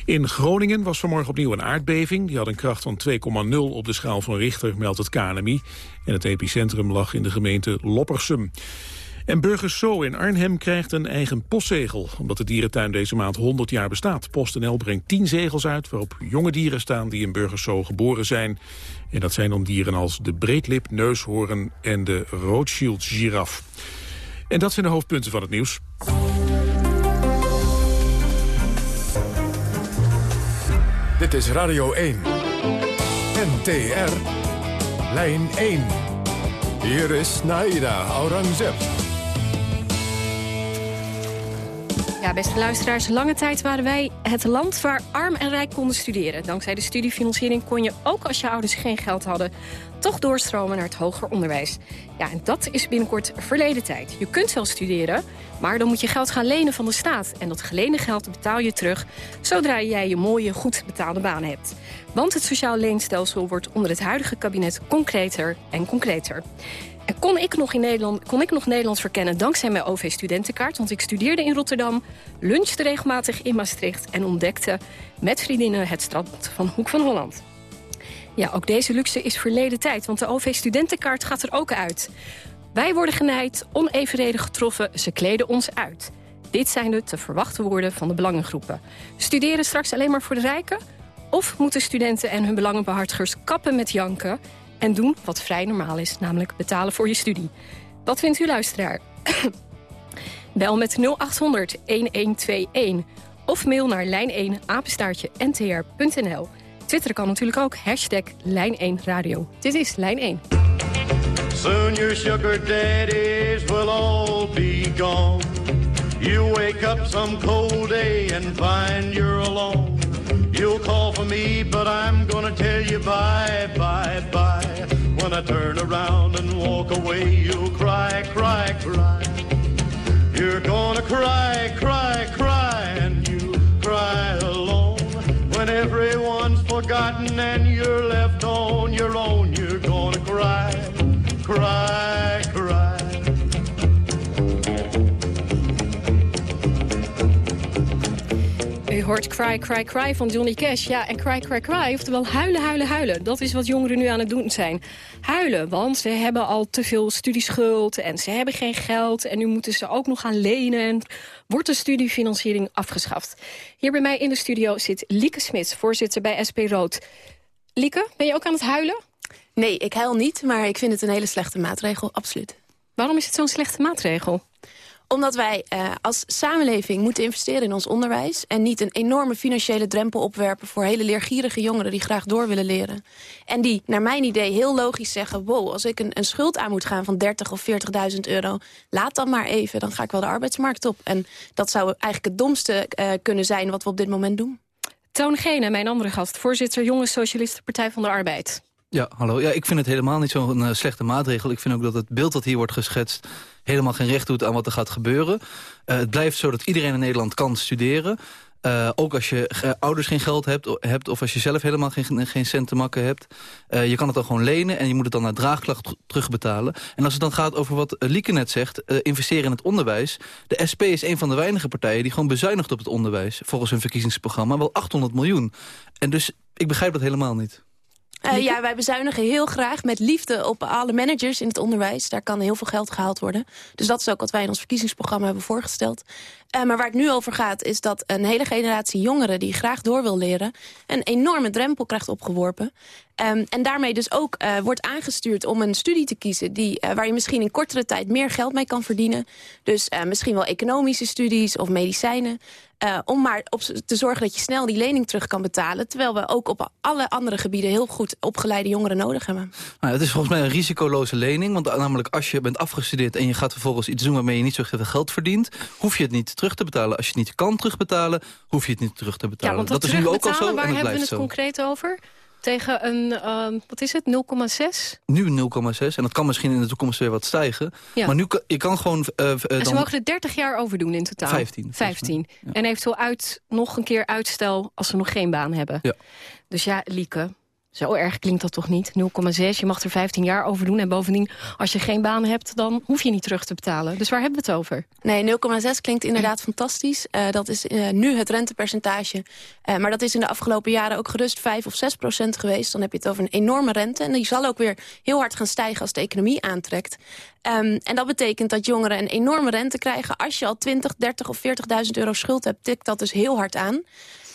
In Groningen was vanmorgen opnieuw een aardbeving. Die had een kracht van 2,0 op de schaal van Richter, meldt het KNMI. En het epicentrum lag in de gemeente Loppersum. En Burgers Zo in Arnhem krijgt een eigen postzegel... omdat de dierentuin deze maand 100 jaar bestaat. PostNL brengt 10 zegels uit waarop jonge dieren staan... die in Burgers Zo geboren zijn. En dat zijn dan dieren als de breedlip, neushoorn en de Rothschild giraf. En dat zijn de hoofdpunten van het nieuws. Dit is Radio 1. NTR. Lijn 1. Hier is Naida Aurangzeb. Ja, beste luisteraars, lange tijd waren wij het land waar arm en rijk konden studeren. Dankzij de studiefinanciering kon je, ook als je ouders geen geld hadden... toch doorstromen naar het hoger onderwijs. Ja, en dat is binnenkort verleden tijd. Je kunt wel studeren, maar dan moet je geld gaan lenen van de staat. En dat geleende geld betaal je terug... zodra jij je mooie, goed betaalde baan hebt. Want het sociaal leenstelsel wordt onder het huidige kabinet concreter en concreter. En kon ik, nog in Nederland, kon ik nog Nederlands verkennen dankzij mijn OV-studentenkaart. Want ik studeerde in Rotterdam, lunchte regelmatig in Maastricht... en ontdekte met vriendinnen het strand van Hoek van Holland. Ja, ook deze luxe is verleden tijd, want de OV-studentenkaart gaat er ook uit. Wij worden genijd, onevenredig getroffen, ze kleden ons uit. Dit zijn de te verwachten woorden van de belangengroepen. Studeren straks alleen maar voor de rijken? Of moeten studenten en hun belangenbehartigers kappen met janken... en doen wat vrij normaal is, namelijk betalen voor je studie? Wat vindt u, luisteraar? Bel met 0800 1121 of mail naar lijn1 apenstaartje ntr.nl. Twitter kan natuurlijk ook, hashtag Lijn1 Radio. Dit is Lijn 1. Soon your sugar daddies will all be gone. You wake up some cold day and find you're alone. You'll call for me, but I'm gonna tell you bye, bye, bye. When I turn around and walk away, you'll cry, cry, cry. You're gonna cry, cry, cry, and you cry alone. When everyone's forgotten and you're left on your own, you're gonna cry, cry, cry. U hoort Cry, Cry, Cry van Johnny Cash. Ja, en Cry, Cry, Cry, oftewel huilen, huilen, huilen. Dat is wat jongeren nu aan het doen zijn. Huilen, want ze hebben al te veel studieschuld... en ze hebben geen geld en nu moeten ze ook nog gaan lenen... en wordt de studiefinanciering afgeschaft. Hier bij mij in de studio zit Lieke Smits, voorzitter bij SP Rood. Lieke, ben je ook aan het huilen? Nee, ik huil niet, maar ik vind het een hele slechte maatregel, absoluut. Waarom is het zo'n slechte maatregel? Omdat wij eh, als samenleving moeten investeren in ons onderwijs... en niet een enorme financiële drempel opwerpen... voor hele leergierige jongeren die graag door willen leren. En die, naar mijn idee, heel logisch zeggen... wow, als ik een, een schuld aan moet gaan van 30 of 40.000 euro... laat dan maar even, dan ga ik wel de arbeidsmarkt op. En dat zou eigenlijk het domste eh, kunnen zijn wat we op dit moment doen. Toon Gene, mijn andere gast, voorzitter Jonge Socialisten Partij van de Arbeid. Ja, hallo. Ja, ik vind het helemaal niet zo'n eh, slechte maatregel. Ik vind ook dat het beeld dat hier wordt geschetst... helemaal geen recht doet aan wat er gaat gebeuren. Eh, het blijft zo dat iedereen in Nederland kan studeren. Eh, ook als je ouders geen geld hebt, hebt... of als je zelf helemaal geen, geen cent te makken hebt. Je kan het dan gewoon lenen en je moet het dan naar draagklacht terugbetalen. En als het dan gaat over wat Lieke net zegt... investeren in het onderwijs. De SP is een van de weinige partijen die gewoon bezuinigt op het onderwijs... volgens hun verkiezingsprogramma wel 800 miljoen. En dus ik begrijp dat helemaal niet. Eh, ja, wij bezuinigen heel graag met liefde op alle managers in het onderwijs. Daar kan heel veel geld gehaald worden. Dus dat is ook wat wij in ons verkiezingsprogramma hebben voorgesteld. Eh, maar waar het nu over gaat is dat een hele generatie jongeren... die graag door wil leren, een enorme drempel krijgt opgeworpen. Ehm, en daarmee dus ook eh, wordt aangestuurd om een studie te kiezen... Die, eh, waar je misschien in kortere tijd meer geld mee kan verdienen. Dus misschien wel economische studies of medicijnen. om maar op, te zorgen dat je snel die lening terug kan betalen. Terwijl we ook op alle andere gebieden heel goed opgeleide jongeren nodig hebben. Nou, het is volgens mij een risicoloze lening. Want namelijk als je bent afgestudeerd en je gaat vervolgens iets doen... waarmee je niet zo veel geld verdient... hoef je het niet terug te betalen. Als je het niet kan terugbetalen, hoef je het niet terug te betalen. Ja, dat, is nu ook al zo en waar hebben we het zo. concreet over? Tegen een, ehm, wat is het, 0,6? Nu 0,6 en dat kan misschien in de toekomst weer wat stijgen. Ja. Maar nu kan, je kan gewoon... eh, En ze dan, mogen er 30 jaar over doen in totaal. 15, volgens 15. En eventueel uit, nog een keer uitstel als ze nog geen baan hebben. Ja. Dus ja, Lieke, zo erg klinkt dat toch niet? 0,6, je mag er 15 jaar over doen. En bovendien, als je geen baan hebt, dan hoef je niet terug te betalen. Dus waar hebben we het over? Nee, 0,6 klinkt inderdaad fantastisch. Eh, dat is eh, nu het rentepercentage. Eh, maar dat is in de afgelopen jaren ook gerust 5 of 6 procent geweest. Dan heb je het over een enorme rente. En die zal ook weer heel hard gaan stijgen als de economie aantrekt. Ehm, en dat betekent dat jongeren een enorme rente krijgen. Als je al 20, 30 of 40.000 euro schuld hebt, tikt dat dus heel hard aan.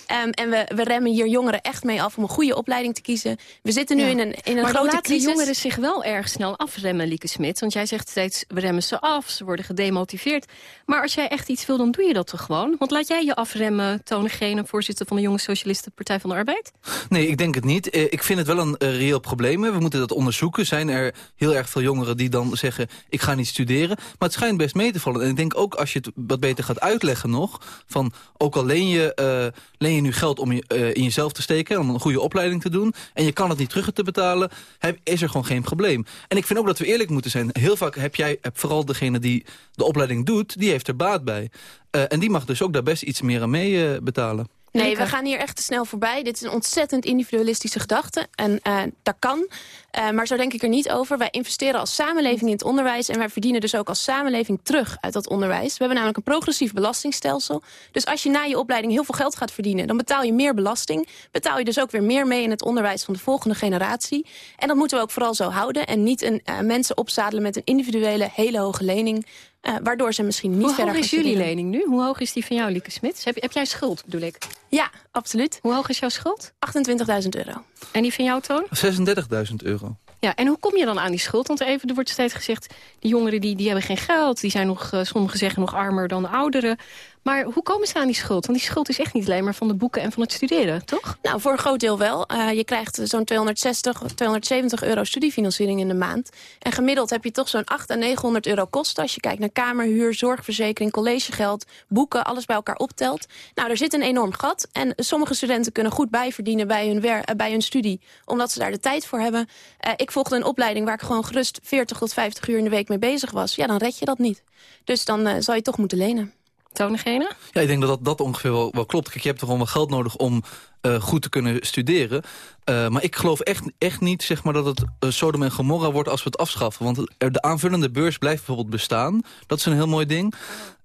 Ehm, en we, we remmen hier jongeren echt mee af om een goede opleiding te kiezen. We zitten nu Ja. in een, in een maar grote laten crisis. jongeren zich wel erg snel afremmen, Lieke Smit. Want jij zegt steeds, we remmen ze af, ze worden gedemotiveerd. Maar als jij echt iets wil, dan doe je dat toch gewoon? Want laat jij je afremmen, Tone Gene, voorzitter van de Jonge Socialisten Partij van de Arbeid? Nee, ik denk het niet. Eh, Ik vind het wel een eh, reëel probleem. We moeten dat onderzoeken. Zijn er heel erg veel jongeren die dan zeggen... ik ga niet studeren. Maar het schijnt best mee te vallen. En ik denk ook als je het wat beter gaat uitleggen nog... van ook al leen je, eh, leen je nu geld om je, eh, in jezelf te steken... om een goede opleiding te doen... en je kan het niet terug te betalen... heb- is er gewoon geen probleem. En ik vind ook dat we eerlijk moeten zijn. Heel vaak heb jij, heb vooral degene die de opleiding doet... die heeft er baat bij. Eh, en die mag dus ook daar best iets meer aan mee eh, betalen. Nee, we gaan hier echt te snel voorbij. Dit is een ontzettend individualistische gedachte. En eh, dat kan. Eh, maar zo denk ik er niet over. Wij investeren als samenleving in het onderwijs... en wij verdienen dus ook als samenleving terug uit dat onderwijs. We hebben namelijk een progressief belastingstelsel. Dus als je na je opleiding heel veel geld gaat verdienen... dan betaal je meer belasting. Betaal je dus ook weer meer mee in het onderwijs van de volgende generatie. En dat moeten we ook vooral zo houden. En niet een, eh, mensen opzadelen met een individuele hele hoge lening... eh, waardoor ze misschien niet Hoe verder hoog gaan is jullie lening nu? Hoe hoog is die van jou, Lieke Smit? Heb, heb jij schuld, bedoel ik? Ja, absoluut. Hoe hoog is jouw schuld? 28.000 euro. En die van jou, Toon? 36.000 euro. Ja, en hoe kom je dan aan die schuld? Want even, er wordt steeds gezegd, die jongeren die, die hebben geen geld. Die zijn nog, eh, sommigen zeggen nog armer dan de ouderen. Maar hoe komen ze aan die schuld? Want die schuld is echt niet alleen maar van de boeken en van het studeren, toch? Nou, voor een groot deel wel. Eh, je krijgt zo'n 260, 270 euro studiefinanciering in de maand. En gemiddeld heb je toch zo'n 800 à 900 euro kosten... als je kijkt naar kamerhuur, zorgverzekering, collegegeld, boeken... alles bij elkaar optelt. Nou, er zit een enorm gat. En sommige studenten kunnen goed bijverdienen bij hun, wer eh, bij hun studie... omdat ze daar de tijd voor hebben. Eh, ik volgde een opleiding waar ik gewoon gerust 40 tot 50 uur in de week mee bezig was. Ja, dan red je dat niet. Dus dan eh, zal je toch moeten lenen. Tonigene? Ja, ik denk dat dat, dat ongeveer wel, wel klopt. Kijk, je hebt toch gewoon wel geld nodig om eh, goed te kunnen studeren. Eh, maar ik geloof echt, echt niet zeg maar, dat het uh, Sodom en Gomorra wordt als we het afschaffen. Want er- de aanvullende beurs blijft bijvoorbeeld bestaan. Dat is een heel mooi ding.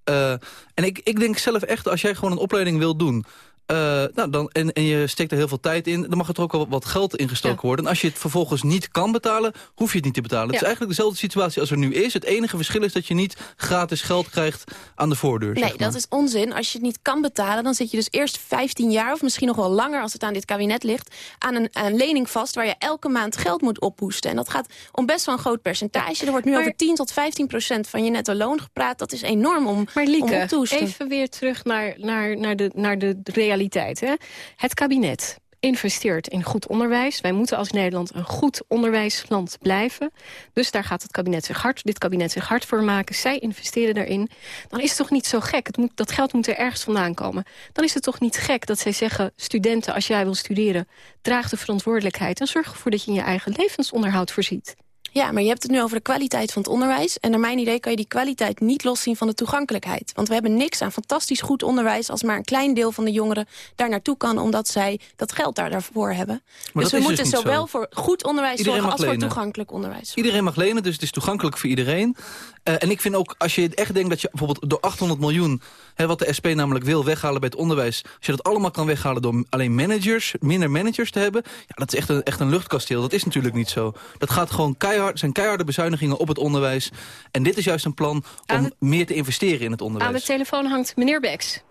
Eh, en ik, ik denk zelf echt, als jij gewoon een opleiding wil doen... eh, nou, dan, en, en je steekt er heel veel tijd in... dan mag er ook wel wat geld ingestoken worden. En als je het vervolgens niet kan betalen, hoef je het niet te betalen. Het is eigenlijk dezelfde situatie als er nu is. Het enige verschil is dat je niet gratis geld krijgt aan de voordeur. Nee, zeg maar. dat is onzin. Als je het niet kan betalen, dan zit je dus eerst 15 jaar... of misschien nog wel langer als het aan dit kabinet ligt... aan een, aan een lening vast waar je elke maand geld moet ophoesten. En dat gaat om best wel een groot percentage. Er wordt nu Maar- over 10 tot 15 procent van je netto loon gepraat. Dat is enorm om, Maar om Lieke, op te hoesten. even weer terug naar, naar, naar, de, naar de realiteit. Hè? Het kabinet investeert in goed onderwijs. Wij moeten als Nederland een goed onderwijsland blijven. Dus daar gaat het kabinet zich hard, dit kabinet zich hard voor maken. Zij investeren daarin. Dan is het toch niet zo gek. Het moet, dat geld moet er ergens vandaan komen. Dan is het toch niet gek dat zij zeggen... studenten, als jij wil studeren, draag de verantwoordelijkheid... en zorg ervoor dat je in je eigen levensonderhoud voorziet. Ja, maar je hebt het nu over de kwaliteit van het onderwijs. En naar mijn idee kan je die kwaliteit niet loszien van de toegankelijkheid. Want we hebben niks aan fantastisch goed onderwijs... als maar een klein deel van de jongeren daar naartoe kan... omdat zij dat geld daar daarvoor hebben. Maar dus we dus moeten niet zowel zo. voor goed onderwijs Iedereen zorgen... als voor toegankelijk onderwijs. Iedereen mag lenen, dus het is toegankelijk voor iedereen. Eh, en ik vind ook, als je echt denkt dat je bijvoorbeeld door 800 miljoen... Hè, wat de SP namelijk wil weghalen bij het onderwijs... als je dat allemaal kan weghalen door alleen managers, minder managers te hebben... ja, dat is echt een, echt een luchtkasteel. Dat is natuurlijk niet zo. Dat gaat gewoon keihard, zijn keiharde bezuinigingen op het onderwijs. En dit is juist een plan om meer te investeren in het Aan onderwijs. de telefoon hangt meneer Beks.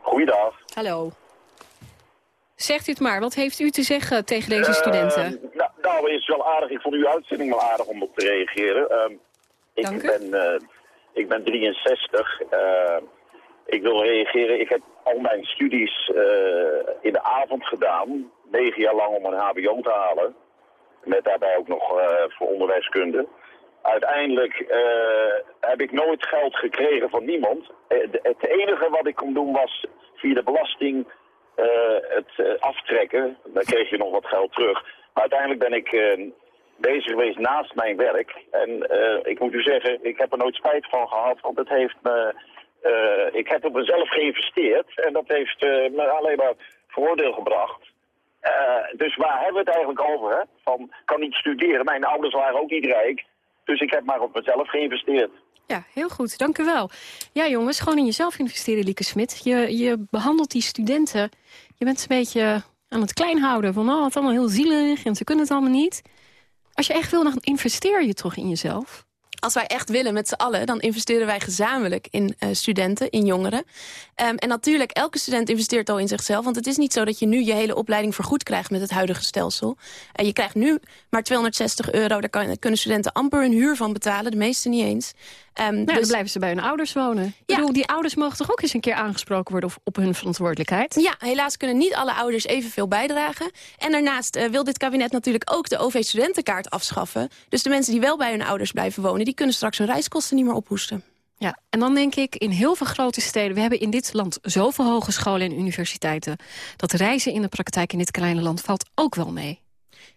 Goeiedag. Hallo. Zegt u het maar, wat heeft u te zeggen tegen deze studenten? Eh, nou, nou, is wel aardig. Ik vond uw uitzending wel aardig om op te reageren. Ehm, ik, Dank u. ben, eh, ik ben 63. Eh, ik wil reageren. Ik heb al mijn studies eh, in de avond gedaan. Negen jaar lang om een hbo te halen. Met daarbij ook nog eh, voor onderwijskunde. Uiteindelijk eh, heb ik nooit geld gekregen van niemand. Eh, het enige wat ik kon doen was via de belasting het aftrekken. Dan kreeg je nog wat geld terug. Maar uiteindelijk ben ik bezig geweest naast mijn werk. En ik moet u zeggen, ik heb er nooit spijt van gehad. Want het heeft me... ik heb op mezelf geïnvesteerd. En dat heeft me alleen maar voordeel gebracht. Eh, dus waar hebben we het eigenlijk over? Hè? Van, kan niet studeren. Mijn ouders waren ook niet rijk. Dus ik heb maar op mezelf geïnvesteerd. Ja, heel goed, dank u wel. Ja jongens, gewoon in jezelf investeren, Lieke Smit. Je, je behandelt die studenten, je bent een beetje aan het klein houden. Van, oh, het is allemaal heel zielig en ze kunnen het allemaal niet. Als je echt wil, dan investeer je toch in jezelf? Als wij echt willen met z'n allen, dan investeren wij gezamenlijk in eh, studenten, in jongeren. Ehm, en natuurlijk, elke student investeert al in zichzelf. Want het is niet zo dat je nu je hele opleiding vergoed krijgt met het huidige stelsel. En je krijgt nu maar 260 euro. Daar kan, kunnen studenten amper hun huur van betalen, de meeste niet eens. Ehm, Nou, dan blijven ze bij hun ouders wonen. Ik bedoel, die ouders mogen toch ook eens een keer aangesproken worden op, op hun verantwoordelijkheid? Ja, helaas kunnen niet alle ouders evenveel bijdragen. En daarnaast eh, wil dit kabinet natuurlijk ook de OV-studentenkaart afschaffen. Dus de mensen die wel bij hun ouders blijven wonen... die kunnen straks hun reiskosten niet meer ophoesten. Ja, en dan denk ik, in heel veel grote steden... we hebben in dit land zoveel hogescholen en universiteiten... dat reizen in de praktijk in dit kleine land valt ook wel mee.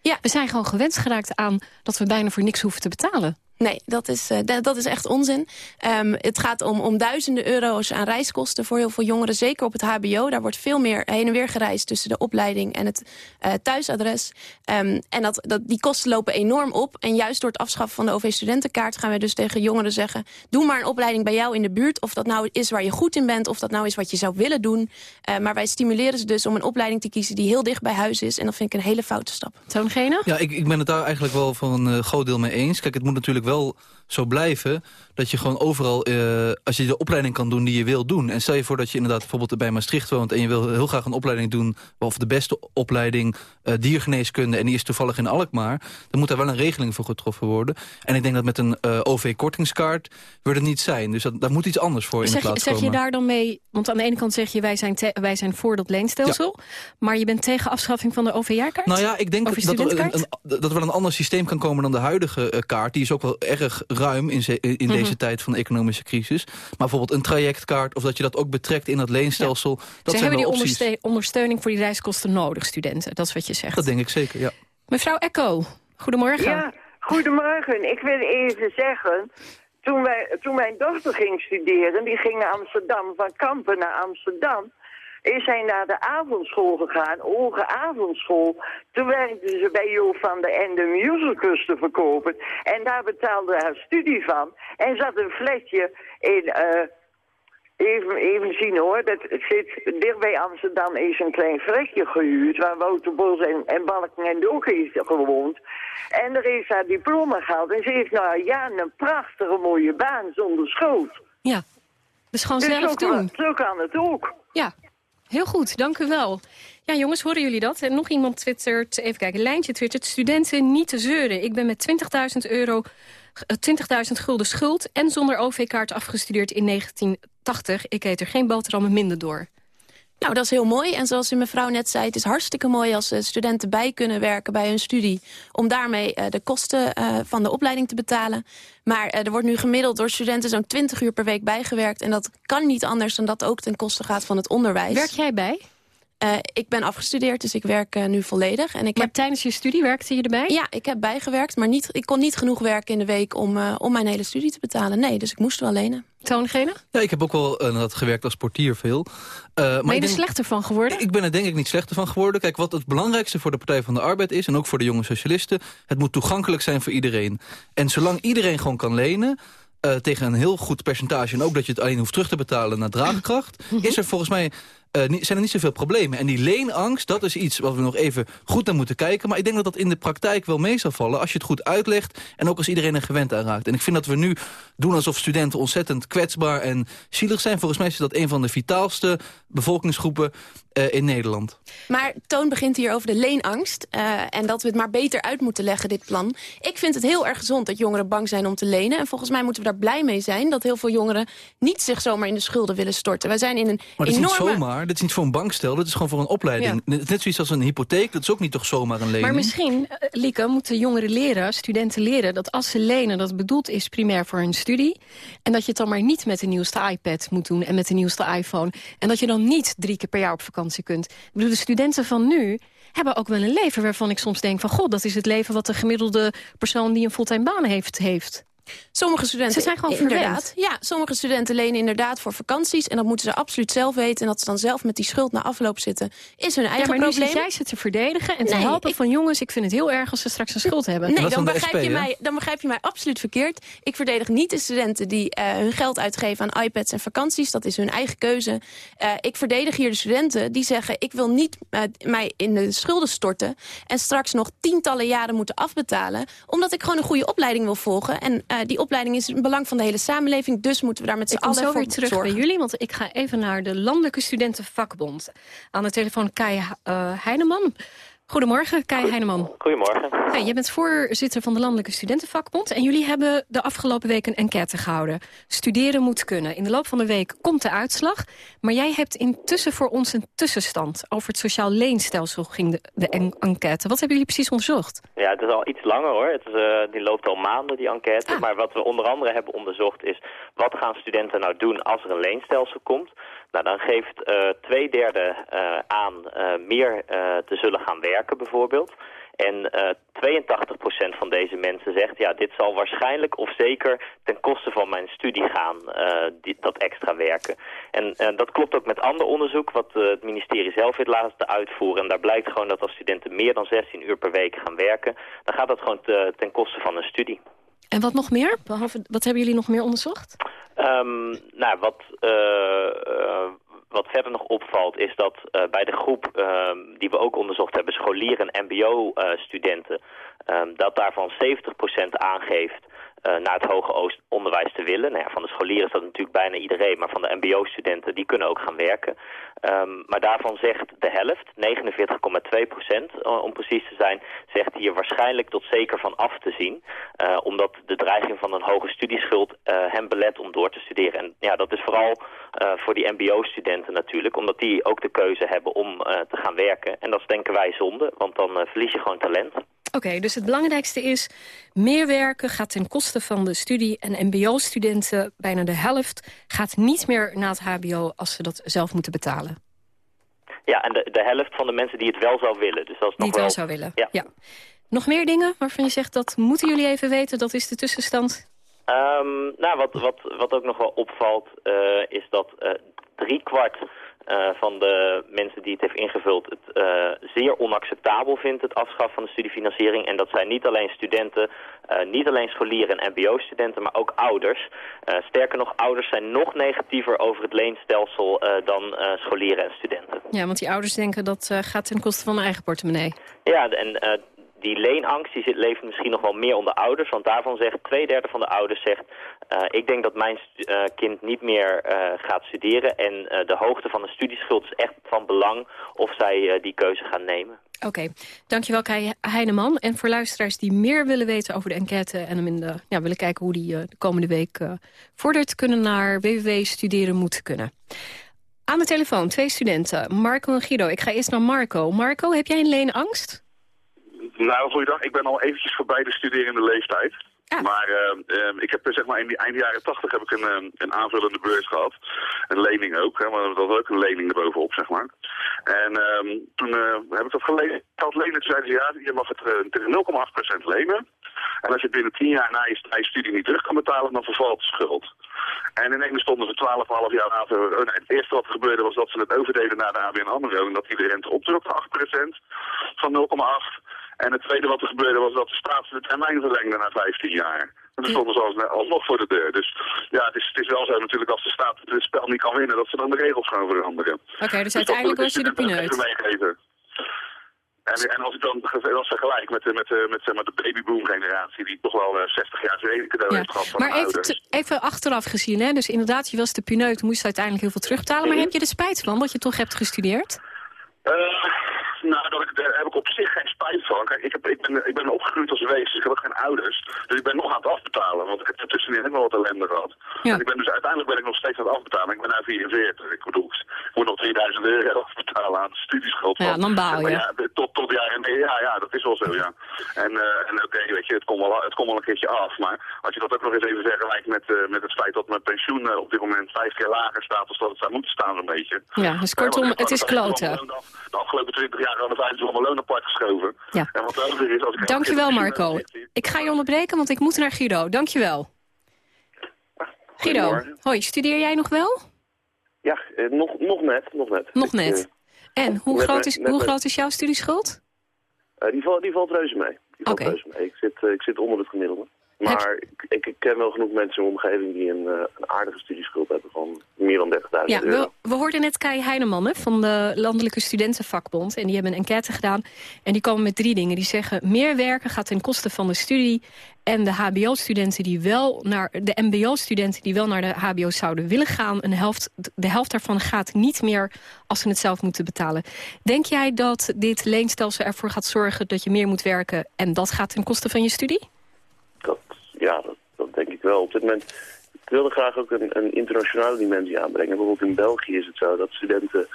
Ja. We zijn gewoon gewend geraakt aan dat we bijna voor niks hoeven te betalen. Nee, dat is, eh, da- dat is echt onzin. Ehm, het gaat om, om duizenden euro's aan reiskosten voor heel veel jongeren. Zeker op het hbo. Daar wordt veel meer heen en weer gereisd tussen de opleiding en het eh, thuisadres. Ehm, en dat, dat, die kosten lopen enorm op. En juist door het afschaffen van de OV-studentenkaart... gaan we dus tegen jongeren zeggen... doe maar een opleiding bij jou in de buurt. Of dat nou is waar je goed in bent. Of dat nou is wat je zou willen doen. Eh, maar wij stimuleren ze dus om een opleiding te kiezen... die heel dicht bij huis is. En dat vind ik een hele foute stap. Toongene? Ja, ik, ik ben het daar eigenlijk wel voor een groot deel mee eens. Kijk, het moet natuurlijk wel zo blijven dat je gewoon overal... eh, als je de opleiding kan doen die je wil doen... en stel je voor dat je inderdaad bijvoorbeeld bij Maastricht woont... en je wil heel graag een opleiding doen... of de beste opleiding eh, diergeneeskunde... en die is toevallig in Alkmaar... dan moet daar wel een regeling voor getroffen worden. En ik denk dat met een eh, OV-kortingskaart wordt het niet zijn. Dus dat, daar moet iets anders voor in de Zeg, plaats zeg je komen. daar dan mee, want aan de ene kant zeg je... wij zijn, wij zijn voor dat leenstelsel, maar je bent tegen afschaffing van de OV-jaarkaart? Nou ja, ik denk dat er, een- dat er wel een ander systeem kan komen dan de huidige kaart. Die is ook wel erg ruim in, ze- in Mhm. deze tijd van de economische crisis. Maar bijvoorbeeld een trajectkaart of dat je dat ook betrekt in dat leenstelsel. Dat Ze zijn hebben wel die opties. ondersteuning voor die reiskosten nodig, studenten. Dat is wat je zegt. Dat denk ik zeker, ja. Mevrouw Echo, goedemorgen. Ja, goedemorgen. Ik wil even zeggen, toen, wij, toen mijn dochter ging studeren, die ging naar Amsterdam, van Kampen naar Amsterdam, is zij naar de avondschool gegaan, hoge avondschool. Toen werkte ze bij Jo van der Ende musicals te verkopen. En daar betaalde haar studie van. En zat een flesje in... eh, Even, even zien hoor, dat zit dicht bij Amsterdam is een klein vrekje gehuurd waar Wouter Bos en, en Balken en Doek is gewoond. En er is haar diploma gehaald en ze heeft nou ja een prachtige mooie baan zonder schoot. Ja, dus gewoon Dus zelf zo doen. kan- Zo kan het ook. Ja, heel goed, dank u wel. Ja, jongens, horen jullie dat? Nog iemand twittert, even kijken, Lijntje twittert... studenten niet te zeuren. Ik ben met 20.000 euro, eh, 20.000 gulden schuld... en zonder OV-kaart afgestudeerd in 1980. Ik eet er geen boterhammen minder door. Nou, dat is heel mooi. En zoals u mevrouw net zei, het is hartstikke mooi als eh, studenten bij kunnen werken bij hun studie. Om daarmee eh, de kosten eh, van de opleiding te betalen. Maar er wordt nu gemiddeld door studenten zo'n 20 uur per week bijgewerkt. En dat kan niet anders dan dat ook ten koste gaat van het onderwijs. Werk jij bij? Eh, ik ben afgestudeerd, dus ik werk eh, nu volledig. En ik Maar heb... tijdens je studie werkte je erbij? Ja, ik heb bijgewerkt, maar niet, ik kon niet genoeg werken in de week om, eh, om mijn hele studie te betalen. Nee, dus ik moest wel lenen. Toongene? Ja, ik heb ook wel uh, inderdaad gewerkt als portier veel. Uh, maar ben je er denk- slechter van geworden? Ik ben er denk ik niet slechter van geworden. Kijk, wat het belangrijkste voor de Partij van de Arbeid is... en ook voor de jonge socialisten... het moet toegankelijk zijn voor iedereen. En zolang iedereen gewoon kan lenen... eh, tegen een heel goed percentage... en ook dat je het alleen hoeft terug te betalen naar draagkracht... is er volgens mij... eh, niet- zijn er niet zoveel problemen. En die leenangst, dat is iets wat we nog even goed naar moeten kijken. Maar ik denk dat dat in de praktijk wel mee zal vallen... als je het goed uitlegt en ook als iedereen er gewend aan raakt. En ik vind dat we nu doen alsof studenten ontzettend kwetsbaar en zielig zijn. Volgens mij is dat een van de vitaalste bevolkingsgroepen eh, in Nederland. Maar Toon begint hier over de leenangst. eh, en dat we het maar beter uit moeten leggen, dit plan. Ik vind het heel erg gezond dat jongeren bang zijn om te lenen. En volgens mij moeten we daar blij mee zijn... dat heel veel jongeren niet zich zomaar in de schulden willen storten. Wij zijn in een Maar enorme... niet zomaar, dit is niet voor een bankstel, dit is gewoon voor een opleiding. Net net zoiets als een hypotheek, dat is ook niet toch zomaar een lening. Maar misschien, eh, Lieke, moeten jongeren leren, studenten leren... dat als ze lenen, dat bedoeld is primair voor hun studie. En dat je het dan maar niet met de nieuwste iPad moet doen... en met de nieuwste iPhone. En dat je dan niet drie keer per jaar op vakantie kunt. Ik bedoel, de studenten van nu hebben ook wel een leven... waarvan ik soms denk van, god, dat is het leven... wat de gemiddelde persoon die een fulltime baan heeft, heeft. Sommige studenten... Ze zijn gewoon inderdaad. Ja, sommige studenten lenen inderdaad voor vakanties. En dat moeten ze absoluut zelf weten. En dat ze dan zelf met die schuld na afloop zitten, is hun eigen Ja, maar nu probleem. zit jij ze te verdedigen en te helpen ik- van... jongens, ik vind het heel erg als ze straks een schuld hebben. Nee, dan begrijp, je mij, dan begrijp je mij absoluut verkeerd. Ik verdedig niet de studenten die eh, hun geld uitgeven aan iPads en vakanties. Dat is hun eigen keuze. Eh, ik verdedig hier de studenten die zeggen... ik wil niet eh, mij in de schulden storten... en straks nog tientallen jaren moeten afbetalen... omdat ik gewoon een goede opleiding wil volgen. En eh, die opleiding is in belang van de hele samenleving... dus moeten we daar met z'n Ik kom allen zo voor weer terug zorgen. bij jullie, want ik ga even naar de Landelijke Studentenvakbond. Aan de telefoon Kai eh, Heineman. Goedemorgen, Kai Heineman. Goedemorgen. Hey, jij bent voorzitter van de Landelijke Studentenvakbond... en jullie hebben de afgelopen week een enquête gehouden. Studeren moet kunnen. In de loop van de week komt de uitslag. Maar jij hebt intussen voor ons een tussenstand. Over het sociaal leenstelsel ging de, de en- enquête. Wat hebben jullie precies onderzocht? Ja, het is al iets langer hoor. Het is, eh, die loopt al maanden, die enquête. Maar wat we onder andere hebben onderzocht is... wat gaan studenten nou doen als er een leenstelsel komt? Nou, dan geeft eh, twee derde eh, aan eh, meer te zullen gaan werken bijvoorbeeld. En eh 82% van deze mensen zegt... ja, dit zal waarschijnlijk of zeker ten koste van mijn studie gaan, dat extra werken. En dat klopt ook met ander onderzoek... wat het ministerie zelf heeft laten uitvoeren. En daar blijkt gewoon dat als studenten meer dan 16 uur per week gaan werken... dan gaat dat gewoon te- ten koste van hun studie. En wat nog meer? Behalve, wat hebben jullie nog meer onderzocht? Ehm, nou, wat, eh, eh, wat verder nog opvalt is dat eh, bij de groep ehm, die we ook onderzocht hebben, scholieren en mbo-studenten, ehm, dat daarvan 70% aangeeft naar het hoger onderwijs te willen. Nou ja, van de scholieren is dat natuurlijk bijna iedereen, maar van de mbo-studenten, die kunnen ook gaan werken. Ehm, maar daarvan zegt de helft, 49,2% eh, om precies te zijn, zegt hier waarschijnlijk tot zeker van af te zien. eh, omdat de dreiging van een hoge studieschuld eh, hem belet om door te studeren. En ja, dat is vooral eh, voor die mbo-studenten natuurlijk, omdat die ook de keuze hebben om eh, te gaan werken. En dat is denken wij zonde, want dan eh, verlies je gewoon talent. Oké, dus het belangrijkste is... meer werken gaat ten koste van de studie... en mbo-studenten, bijna de helft... gaat niet meer naar het hbo als ze dat zelf moeten betalen. Ja, en de, de helft van de mensen die het wel zou willen. Dus dat is nog Die het wel... wel zou willen, Ja. ja. Nog meer dingen waarvan je zegt... dat moeten jullie even weten, dat is de tussenstand? Ehm, nou, wat, wat, wat ook nog wel opvalt, eh, is dat eh driekwart eh, van de mensen die het heeft ingevuld het eh, zeer onacceptabel vindt, het afschaffen van de studiefinanciering. En dat zijn niet alleen studenten, eh, niet alleen scholieren en mbo-studenten, maar ook ouders. Sterker nog, ouders zijn nog negatiever over het leenstelsel dan scholieren en studenten. Ja, want die ouders denken dat gaat ten koste van mijn eigen portemonnee. Ja, en die leenangst die zit, leeft misschien nog wel meer onder ouders. Want daarvan zegt twee derde van de ouders zegt... eh, ik denk dat mijn eh, kind niet meer eh, gaat studeren. En de hoogte van de studieschuld is echt van belang of zij die keuze gaan nemen. Oké, dankjewel Kai Heineman. En voor luisteraars die meer willen weten over de enquête... en hem in de, ja, willen kijken hoe die de komende week vordert... kunnen naar www.studeren moeten kunnen. Aan de telefoon, twee studenten, Marco en Guido. Ik ga eerst naar Marco. Marco, heb jij een leenangst? Nou, goeiedag. Ik ben al eventjes voorbij de studerende leeftijd. Maar eh, eh, ik heb eh, zeg maar in die eind jaren tachtig heb ik een, eh, een aanvullende beurs gehad. Een lening ook, hè, maar dat was ook een lening erbovenop, zeg maar. En ehm, toen eh, heb ik dat geleend. Ik had lenen, toen zeiden ze ja, je mag het eh, tegen 0,8% lenen. En als je binnen 10 jaar na je, na je studie niet terug kan betalen, dan vervalt de schuld. En ineens stonden ze 12,5 jaar later. oh nee, het eerste wat er gebeurde was dat ze het overdeden naar de ABN AMRO. En dat die de rente naar 8% van 0,8. En het tweede wat er gebeurde was dat de staat de termijn verlengde naar 15 jaar. En dan stonden ze als- alsnog voor de deur. Dus ja, het is, het is wel zo natuurlijk als de staat het spel niet kan winnen, dat ze dan de regels gaan veranderen. Oké, dus dat uiteindelijk was je de even pineut. meegeven. En, en als ik dan dat vergelijk met, de- met, de- met maar, de babyboom-generatie, die toch wel eh, 60 jaar geleden cadeau Ja. heeft gehad van Maar even, te- even achteraf gezien, hè? dus inderdaad, je was de pineut, moest uiteindelijk heel veel terugbetalen. Mhm. Maar heb je er spijt van dat je toch hebt gestudeerd? Eh, nou, dat daar heb ik op zich geen spijt van. Kijk, ik, heb, ik, ben, ik ben opgegroeid als wees, dus ik heb ook geen ouders. Dus ik ben nog aan het afbetalen, want ik heb tussenin ook wel wat ellende gehad. En ik ben dus uiteindelijk ben ik nog steeds aan het afbetalen. Ik ben nu 44. Ik bedoel, ik moet nog 2000 euro afbetalen aan de studieschuld. Ja, dan baal Maar je. Ja, tot, tot jaar en ja, ja, dat is wel zo, ja. En, eh, en oké, weet je, het komt, wel, het komt wel een keertje af. Maar als je dat ook nog eens even vergelijkt met, eh, met het feit dat mijn pensioen eh, op dit moment vijf keer lager staat dan dat het zou moeten staan, een beetje. Ja, dus kortom, het is kloten. De afgelopen 20 jaar hadden vijf van mijn loon apart geschoven. Ja. En wat is, als ik Dankjewel, Marco. Ik ga je onderbreken, want ik moet naar Guido. Dankjewel. Guido, hoi, studeer jij nog wel? Ja, eh, nog, nog net, nog net. Nog Ik, net. En hoe, net- groot, is, net- hoe net- groot is jouw studieschuld? eh, die, valt, die valt reuze mee. Die valt reuze mee. Ik zit, eh, ik zit onder het gemiddelde. Maar ik, ik, ik ken wel genoeg mensen in mijn omgeving die een, eh, een aardige studieschuld hebben van meer dan 30.000 Ja, euro. we, we hoorden net Kai Heineman hè, van de Landelijke Studentenvakbond. En die hebben een enquête gedaan. En die komen met drie dingen. Die zeggen meer werken gaat ten koste van de studie. En de hbo-studenten die wel naar de mbo-studenten die wel naar de hbo zouden willen gaan... Een helft, de helft daarvan gaat niet meer als ze het zelf moeten betalen. Denk jij dat dit leenstelsel ervoor gaat zorgen dat je meer moet werken... en dat gaat ten koste van je studie? Ja, dat, dat denk ik wel. Op dit moment ik wilde graag ook een, een internationale dimensie aanbrengen. Bijvoorbeeld in België is het zo dat studenten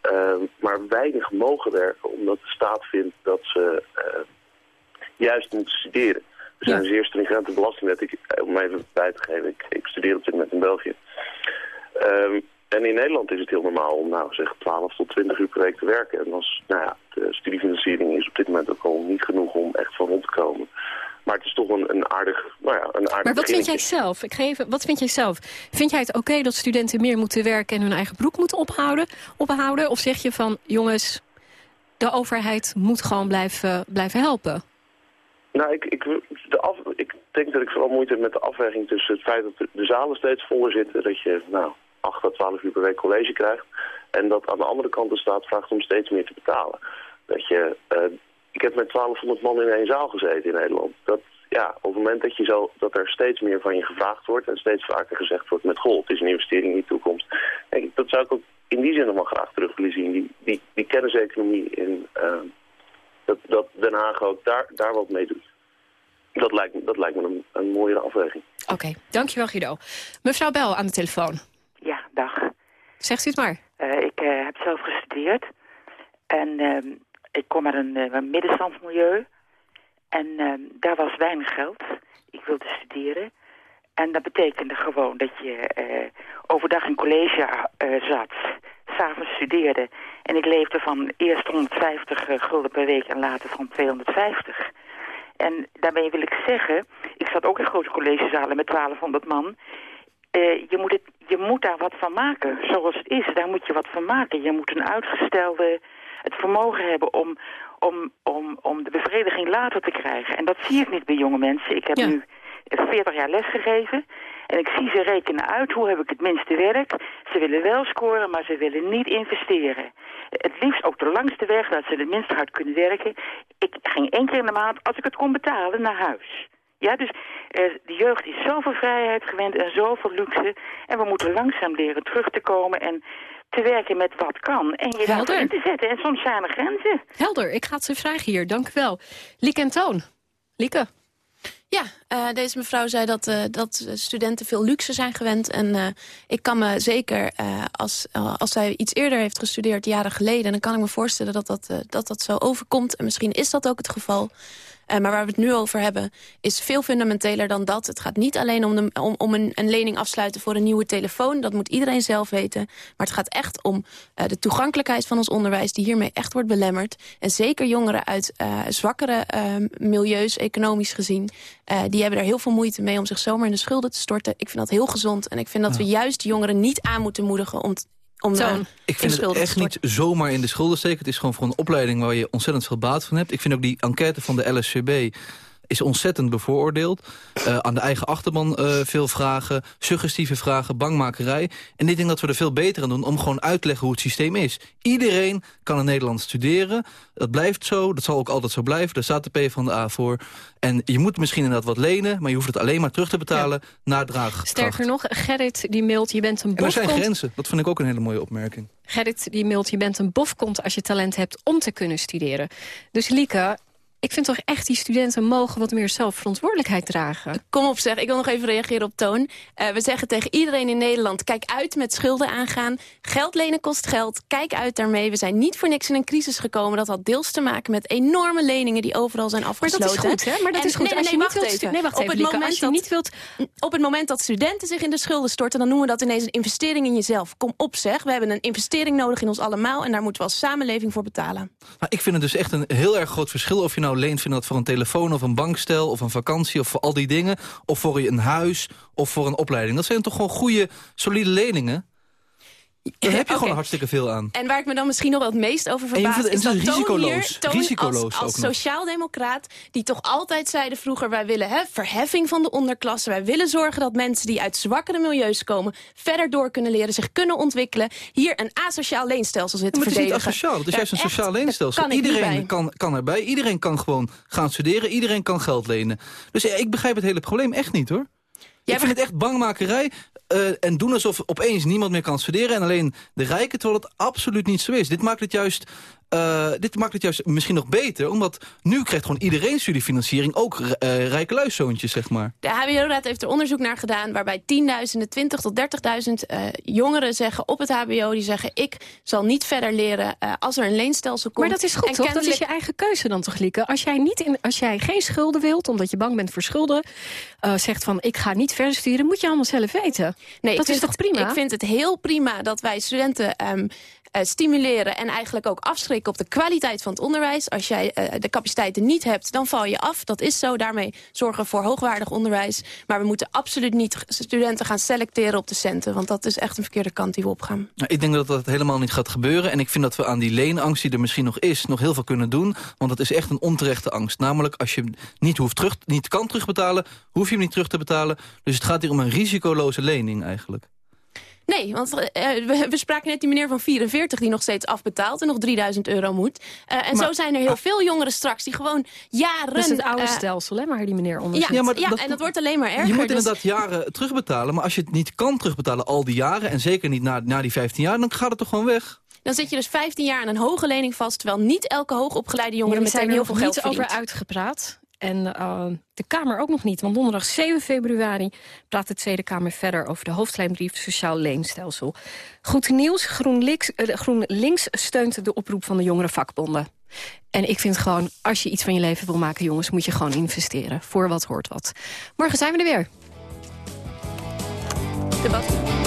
eh, maar weinig mogen werken... omdat de staat vindt dat ze eh, juist moeten studeren. Er zijn een zeer stringente belastingwet. Ik, eh, om even bij te geven, ik, ik studeer op dit moment in België. Ehm, en in Nederland is het heel normaal om nou zeg 12 tot 20 uur per week te werken. En als, nou ja, de studiefinanciering is op dit moment ook al niet genoeg om echt van rond te komen. Maar het is toch een, een aardig, nou ja, een aardig Maar wat vind jij zelf? Ik geef, wat vind jij zelf? Vind jij het oké dat studenten meer moeten werken en hun eigen broek moeten ophouden, ophouden? Of zeg je van, jongens, de overheid moet gewoon blijven, blijven helpen? Nou, ik, ik, de af, ik denk dat ik vooral moeite heb met de afweging tussen het feit dat de, zalen steeds voller zitten. Dat je nou, 8 tot 12 uur per week college krijgt. En dat aan de andere kant de staat vraagt om steeds meer te betalen. Dat je, eh, ik heb met 1200 man in één zaal gezeten in Nederland. Dat, ja, op het moment dat, je zo, dat er steeds meer van je gevraagd wordt en steeds vaker gezegd wordt met goh, het is een investering in je toekomst. Denk ik, dat zou ik ook in die zin nog wel graag terug willen zien. Die, die, die kenniseconomie in, eh, dat, dat Den Haag ook daar, daar wat mee doet. Dat lijkt, me- dat lijkt me een, een mooiere afweging. Oké, dankjewel Guido. Mevrouw Bel aan de telefoon. Ja, dag. Zegt u het maar. Eh, ik eh, heb zelf gestudeerd. En ehm, ik kom uit een, eh, middenstandsmilieu. En ehm, daar was weinig geld. Ik wilde studeren. En dat betekende gewoon dat je eh, overdag in college eh, zat. S'avonds studeerde. En ik leefde van eerst 150 eh, gulden per week en later van 250. En daarmee wil ik zeggen, ik zat ook in grote collegezalen met 1200 man. Je, moet het, je moet daar wat van maken, zoals het is. Daar moet je wat van maken. Je moet een uitgestelde, het vermogen hebben om, om, om, om de bevrediging later te krijgen. En dat zie ik niet bij jonge mensen. Ik heb nu 40 jaar lesgegeven. En ik zie ze rekenen uit hoe heb ik het minste werk. Ze willen wel scoren, maar ze willen niet investeren. Het liefst ook de langste weg, dat ze het minst hard kunnen werken. Ik ging één keer in de maand, als ik het kon betalen, naar huis. Ja, dus eh, de jeugd is zoveel vrijheid gewend en zoveel luxe. En we moeten langzaam leren terug te komen en te werken met wat kan. En je Helder. in te zetten. En soms zijn er grenzen. Helder, ik ga het ze vragen hier. Dank u wel. Lieke en Toon. Lieke. Ja, eh, deze mevrouw zei dat, eh, dat studenten veel luxe zijn gewend. En eh, ik kan me zeker, eh, als, als zij iets eerder heeft gestudeerd, jaren geleden... dan kan ik me voorstellen dat dat, eh, dat, dat zo overkomt. En misschien is dat ook het geval. Eh, maar waar we het nu over hebben, is veel fundamenteler dan dat. Het gaat niet alleen om, de, om, om een, een lening afsluiten voor een nieuwe telefoon. Dat moet iedereen zelf weten. Maar het gaat echt om eh, de toegankelijkheid van ons onderwijs... die hiermee echt wordt belemmerd. En zeker jongeren uit eh, zwakkere eh, milieus, economisch gezien... die hebben er heel veel moeite mee om zich zomaar in de schulden te storten. Ik vind dat heel gezond. En ik vind dat we juist jongeren niet aan moeten moedigen... om, om eh, Ik in vind het echt niet zomaar in de schulden steken. Het is gewoon voor een opleiding waar je ontzettend veel baat van hebt. Ik vind ook die enquête van de LSCB is ontzettend bevooroordeeld. Eh, aan de eigen achterban eh, veel vragen, suggestieve vragen, bangmakerij. En ik denk dat we er veel beter aan doen om gewoon uit te leggen hoe het systeem is. Iedereen kan in Nederland studeren. Dat blijft zo, dat zal ook altijd zo blijven. Daar staat de P van de A voor. En je moet misschien inderdaad wat lenen, maar je hoeft het alleen maar terug te betalen naar draagkracht. Sterker nog, Gerrit die mailt, je bent een En er zijn bofkont. grenzen. Dat vind ik ook een hele mooie opmerking. Gerrit die mailt, je bent een bofkont als je talent hebt om te kunnen studeren. Dus Lieke, ik vind toch echt die studenten mogen wat meer zelfverantwoordelijkheid dragen. Kom op zeg, ik wil nog even reageren op Toon. Eh, we zeggen tegen iedereen in Nederland, kijk uit met schulden aangaan. Geld lenen kost geld, kijk uit daarmee. We zijn niet voor niks in een crisis gekomen. Dat had deels te maken met enorme leningen die overal zijn Maar afgesloten. dat is goed, hè? Maar dat En- is goed. Nee, nee, Als je nee, niet wacht wilt stu- even. nee, wacht op even, het moment Als je dat, niet wilt- Op het moment dat studenten zich in de schulden storten... dan noemen we dat ineens een investering in jezelf. Kom op zeg, we hebben een investering nodig in ons allemaal... en daar moeten we als samenleving voor betalen. Maar ik vind het dus echt een heel erg groot verschil... of je nou leent vindt dat voor een telefoon of een bankstel... of een vakantie of voor al die dingen... of voor een huis of voor een opleiding. Dat zijn toch gewoon goede, solide leningen? Daar heb je gewoon hartstikke veel aan. En waar ik me dan misschien nog wel het meest over verbaas... is en dat risicoloos. hier, Toon Risicoloos als, als sociaaldemocraat... die toch altijd zeiden vroeger... wij willen hè, verheffing van de onderklasse. Wij willen zorgen dat mensen die uit zwakkere milieus komen... verder door kunnen leren, zich kunnen ontwikkelen... hier een asociaal leenstelsel zitten Maar het is niet verdedigen. asociaal, het is juist een sociaal leenstelsel. kan Iedereen kan, kan erbij, iedereen kan gewoon gaan studeren... iedereen kan geld lenen. Dus ja, ik begrijp het hele probleem echt niet, hoor. ik vind het echt bangmakerij eh, en doen alsof opeens niemand meer kan studeren... en alleen de rijken, terwijl het absoluut niet zo is. Dit maakt het juist... eh, dit maakt het juist misschien nog beter, omdat nu krijgt gewoon iedereen studiefinanciering, ook eh rijke luiszoontjes, zeg maar. De HBO-raad heeft er onderzoek naar gedaan... waarbij tienduizenden, 20 tot 30.000 eh, jongeren zeggen op het hbo... die zeggen, ik zal niet verder leren eh, als er een leenstelsel komt. Maar dat is goed, En toch? Dat is je eigen keuze dan toch, Lieke? Als jij, niet in, als jij geen schulden wilt, omdat je bang bent voor schulden... eh, zegt van, ik ga niet verder sturen, moet je allemaal zelf weten. Nee, dat is toch het- prima? Ik vind het heel prima dat wij studenten ehm, eh, stimuleren... en eigenlijk ook afschrikken op de kwaliteit van het onderwijs. Als jij eh, de capaciteiten niet hebt, dan val je af. Dat is zo. Daarmee zorgen we voor hoogwaardig onderwijs. Maar we moeten absoluut niet studenten gaan selecteren op de centen. Want dat is echt een verkeerde kant die we opgaan. Nou, ik denk dat dat helemaal niet gaat gebeuren. En ik vind dat we aan die leenangst die er misschien nog is... nog heel veel kunnen doen. Want dat is echt een onterechte angst. Namelijk, als je niet, hoeft terug, niet kan terugbetalen... hoef je hem niet terug te betalen. Dus het gaat hier om een risicoloze lening eigenlijk. Nee, want eh, we, we spraken net die meneer van 44 die nog steeds afbetaalt... en nog 3000 euro moet. Eh, en Maar- zo zijn er heel veel jongeren straks die gewoon jaren... Dat is het oude eh, stelsel, hè, waar die meneer onder Ja, ja, maar ja en dat wordt alleen maar erger. Je moet dus- inderdaad jaren terugbetalen. Maar als je het niet kan terugbetalen al die jaren... en zeker niet na, na die 15 jaar, dan gaat het toch gewoon weg? Dan zit je dus 15 jaar aan een hoge lening vast... terwijl niet elke hoogopgeleide jongere zijn meteen heel veel geld verdient. over uitgepraat. En eh, de Kamer ook nog niet. Want donderdag 7 februari praat de Tweede Kamer verder... over de hoofdlijnbrief Sociaal Leenstelsel. Goed nieuws, GroenLinks, eh, GroenLinks steunt de oproep van de jongere vakbonden. En ik vind gewoon, als je iets van je leven wil maken, jongens... moet je gewoon investeren. Voor wat hoort wat. Morgen zijn we er weer. Debat.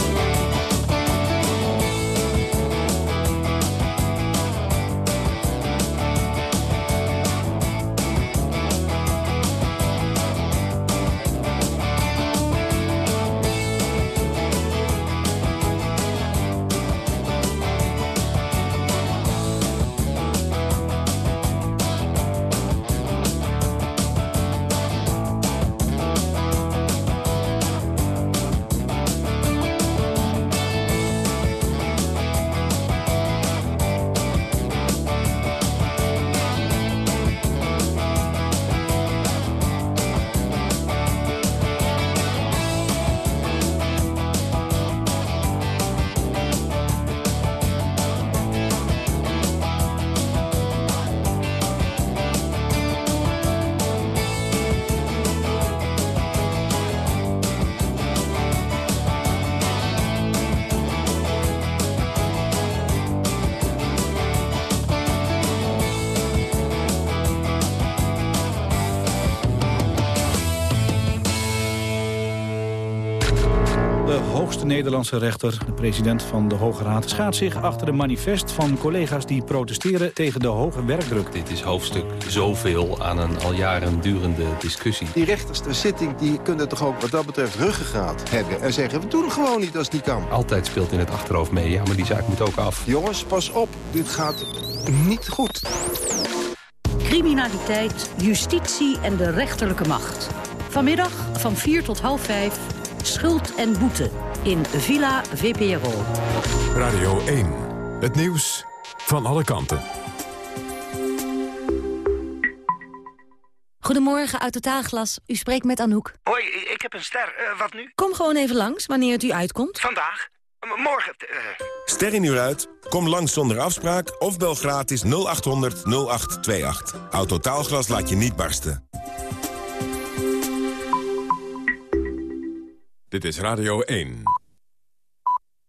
Nederlandse rechter, de president van de Hoge Raad... schaadt zich achter een manifest van collega's die protesteren tegen de hoge werkdruk. Dit is hoofdstuk zoveel aan een al jaren durende discussie. Die rechters ter zitting die kunnen toch ook wat dat betreft ruggengraat hebben... en zeggen, we doen het gewoon niet als het niet kan. Altijd speelt in het achterhoofd mee, ja, maar die zaak moet ook af. Jongens, pas op, dit gaat niet goed. Criminaliteit, justitie en de rechterlijke macht. Vanmiddag van 4 tot half 5, schuld en boete in Villa VPRO. Radio 1. Het nieuws van alle kanten. Goedemorgen, uit Totaalglas. U spreekt met Anouk. Hoi, ik heb een ster. Eh, wat nu? Kom gewoon even langs, wanneer het u uitkomt. Vandaag? M- morgen? eh. Ster in uur uit? Kom langs zonder afspraak of bel gratis 0800 0828. Autotaalglas laat je niet barsten. Dit is Radio 1.